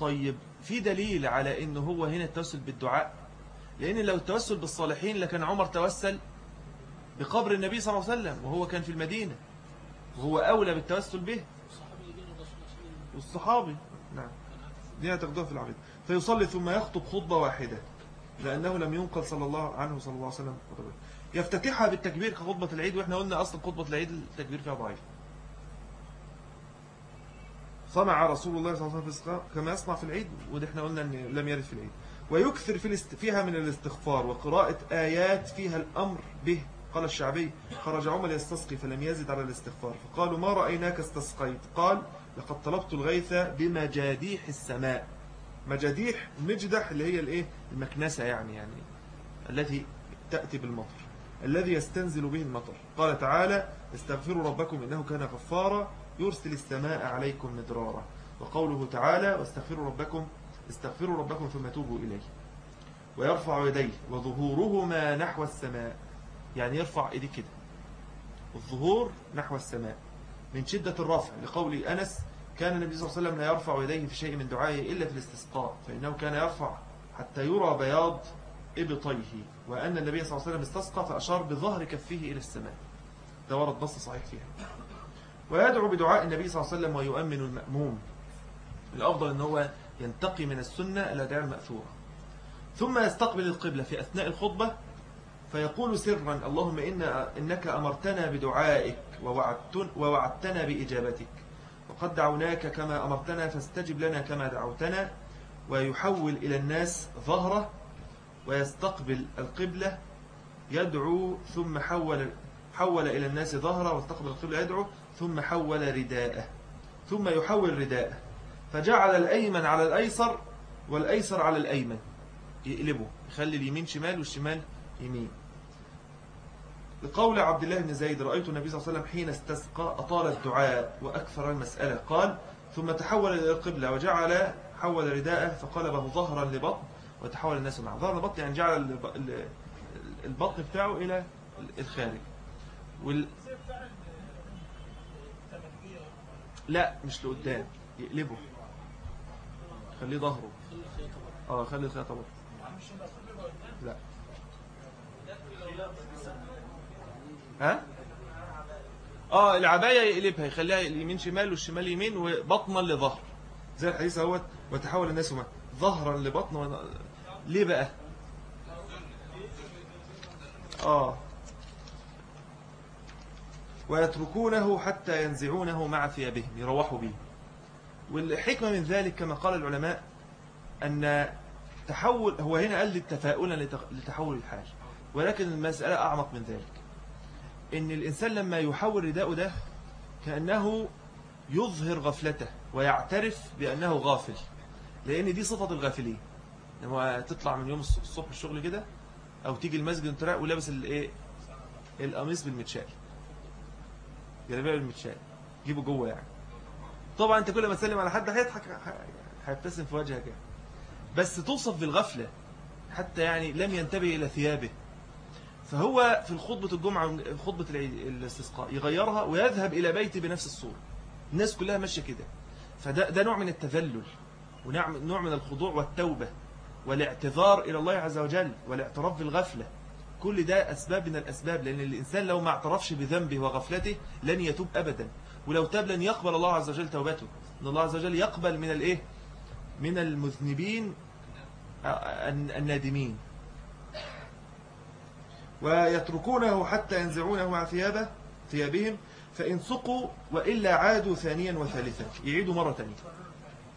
طيب في دليل على إنه هو هنا التوسل بالدعاء. لأن لو التوسل بالصالحين لكان عمر توسل بقبر النبي صلى الله عليه وسلم وهو كان في المدينة. وهو أولى بالتوسل به. والصحابي. نعم. دي هتاخدوها في العقيدة. فيصلي ثم يخطب خطبة واحدة لأنه لم ينقل صلى الله عنه صلى الله عليه وسلم يفتتحها بالتكبير كخطبة العيد وإحنا قلنا أصلا خطبة العيد التكبير فيها ضعيف. صنع رسول الله صلى الله عليه وسلم كما يصنع في العيد وده إحنا قلنا إن لم يرد في العيد. ويكثر في. فيها من الاستغفار وقراءة آيات فيها الأمر به. قال الشعبي خرج عمر يستسقي فلم يزد على الاستغفار. فقالوا ما رأيناك استسقيت؟ قال لقد طلبت الغيث بمجاديح السماء. مجاديح مجدح اللي هي الإيه؟ المكنسة يعني يعني التي تأتي بالمطر الذي يستنزل به المطر. قال تعالى استغفروا ربكم إنه كان غفارا يرسل السماء عليكم مدرارا. وقوله تعالى واستغفروا ربكم استغفروا ربكم ثم توبوا إليه. ويرفع يديه وظهورهما نحو السماء. يعني يرفع ايديه كده. الظهور نحو السماء. من شدة الرفع لقول أنس كان النبي صلى الله عليه وسلم لا يرفع يديه في شيء من دعائه إلا في الاستسقاء فإنه كان يرفع حتى يرى بياض إبطيه وأن النبي صلى الله عليه وسلم استسقى فأشار بظهر كفه إلى السماء. ده ورد نص صحيح فيها. ويدعو بدعاء النبي صلى الله عليه وسلم ويؤمن المأموم. الأفضل أن هو ينتقي من السنة الأدعاء المأثورة. ثم يستقبل القبلة في أثناء الخطبة فيقول سرا اللهم إن إنك أمرتنا بدعائك ووعدتن ووعدتنا بإجابتك. وقد دعوناك كما أمرتنا فاستجب لنا كما دعوتنا. ويحول إلى الناس ظهره ويستقبل القبلة يدعو ثم حول حول إلى الناس ظهره واستقبل القبلة يدعو ثم حول رداءه. ثم يحول رداءه. فجعل الأيمن على الأيسر والأيسر على الأيمن. يقلبه يخلي اليمين شمال والشمال يمين. لقول عبد الله بن زيد رأيت النبي صلى الله عليه وسلم حين استسقى أطال الدعاء وأكثر المسألة. قال ثم تحول إلى القبلة وجعل حول رداءه فقلبه ظهرا لبطن وتحول الناس معه. ظهر لبطن يعني جعل الب- ال- البطن بتاعه إلى الخارج. وال... لا مش لقدام يقلبه. خليه ظهره. آه خلي الخياطة بطن لا ها؟ آه العباية يقلبها يخليها اليمين شمال والشمال يمين وبطنا لظهر زي الحديث أهوت وتحول الناس ما ظهرا لبطن ون... ليه بقى؟ آه. ويتركونه حتى ينزعونه مع ثيابهم يروحوا به والحكمة من ذلك كما قال العلماء أن تحول هو هنا قال للتفاؤل لتحول الحال. ولكن المسألة أعمق من ذلك. إن الإنسان لما يحول رداءه ده كأنه يظهر غفلته ويعترف بأنه غافل لأن دي صفة الغافلين. لما تطلع من يوم الص- الصبح الشغل كده أو تيجي المسجد وأنت رايح ولابس الايه القميص بالمتشال. جلابية بالمتشال. جيبه جوه يعني. طبعا أنت كل ما تسلم على حد هيضحك هيبتسم في وجهك يعني. بس توصف بالغفلة حتى يعني لم ينتبه إلى ثيابه. فهو في خطبة الجمعة خطبة الاستسقاء يغيرها ويذهب إلى بيته بنفس الصورة. الناس كلها ماشية كده. فده ده نوع من التذلل ونوع نوع من الخضوع والتوبة والاعتذار إلى الله عز وجل والاعتراف بالغفلة. كل ده أسباب من الأسباب لأن الإنسان لو ما اعترفش بذنبه وغفلته لن يتوب أبدا. ولو تاب لن يقبل الله عز وجل توبته. إن الله عز وجل يقبل من الإيه؟ من المذنبين النادمين. ويتركونه حتى ينزعونه عن ثيابه ثيابهم فإن سقوا وإلا عادوا ثانيا وثالثا. يعيدوا مرة ثانية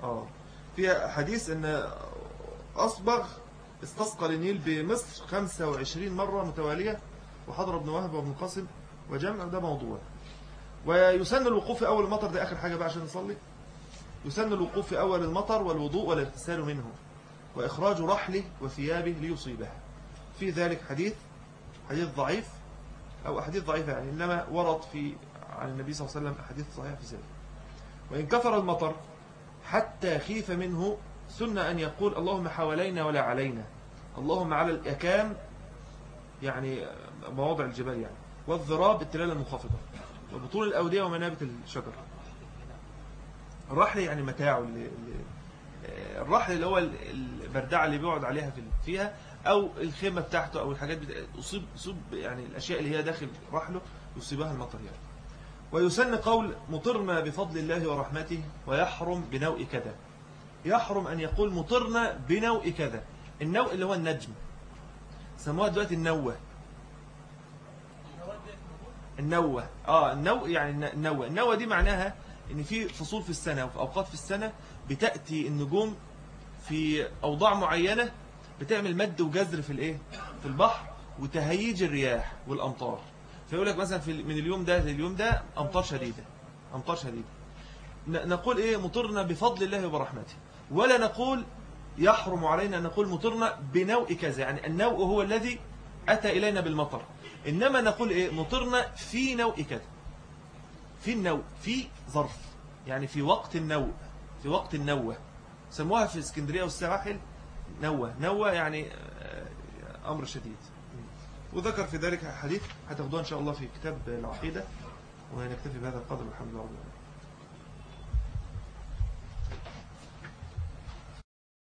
آه. في حديث أن أصبغ استسقى للنيل بمصر 25 مرة متوالية وحضر ابن وهب وابن قاسم وجمع ده موضوع. ويسن الوقوف في أول المطر ده آخر حاجة بقى عشان نصلي. يسن الوقوف في أول المطر والوضوء والاغتسال منه وإخراج رحله وثيابه ليصيبها في ذلك حديث حديث ضعيف أو أحاديث ضعيفة يعني إنما ورد في عن النبي صلى الله عليه وسلم أحاديث صحيحة في ذلك وإن كثر المطر حتى خيف منه سنة أن يقول اللهم حوالينا ولا علينا. اللهم على الأكام يعني مواضع الجبال يعني. والذراب التلال المنخفضة وبطول الأودية ومنابت الشجر. الرحل يعني متاعه الرحل اللي هو البردعة اللي بيقعد عليها في فيها أو الخيمة بتاعته أو الحاجات بتاعته يصيب يصيب يعني الأشياء اللي هي داخل رحله يصيبها المطر يعني. ويسن قول مطرنا بفضل الله ورحمته ويحرم بنوء كذا. يحرم أن يقول مطرنا بنوء كذا. النوء اللي هو النجم. سموها دلوقتي النوة. النوة. آه النوء يعني النوة. النوة دي معناها إن في فصول في السنة وفي أوقات في السنة بتأتي النجوم في أوضاع معينة بتعمل مد وجزر في الايه؟ في البحر وتهيج الرياح والامطار. فيقول لك مثلا في من اليوم ده لليوم ده امطار شديدة. امطار شديدة. نقول إيه؟ مطرنا بفضل الله وبرحمته. ولا نقول يحرم علينا أن نقول مطرنا بنوء كذا. يعني النوء هو الذي أتى إلينا بالمطر. إنما نقول إيه؟ مطرنا في نوء كذا. في النوء في ظرف. يعني في وقت النوء في وقت النوة. سموها في اسكندرية والسواحل نوة نوة يعني أمر شديد. وذكر في ذلك حديث هتاخدوها إن شاء الله في كتاب العقيدة ونكتفي بهذا القدر والحمد لله رب العالمين.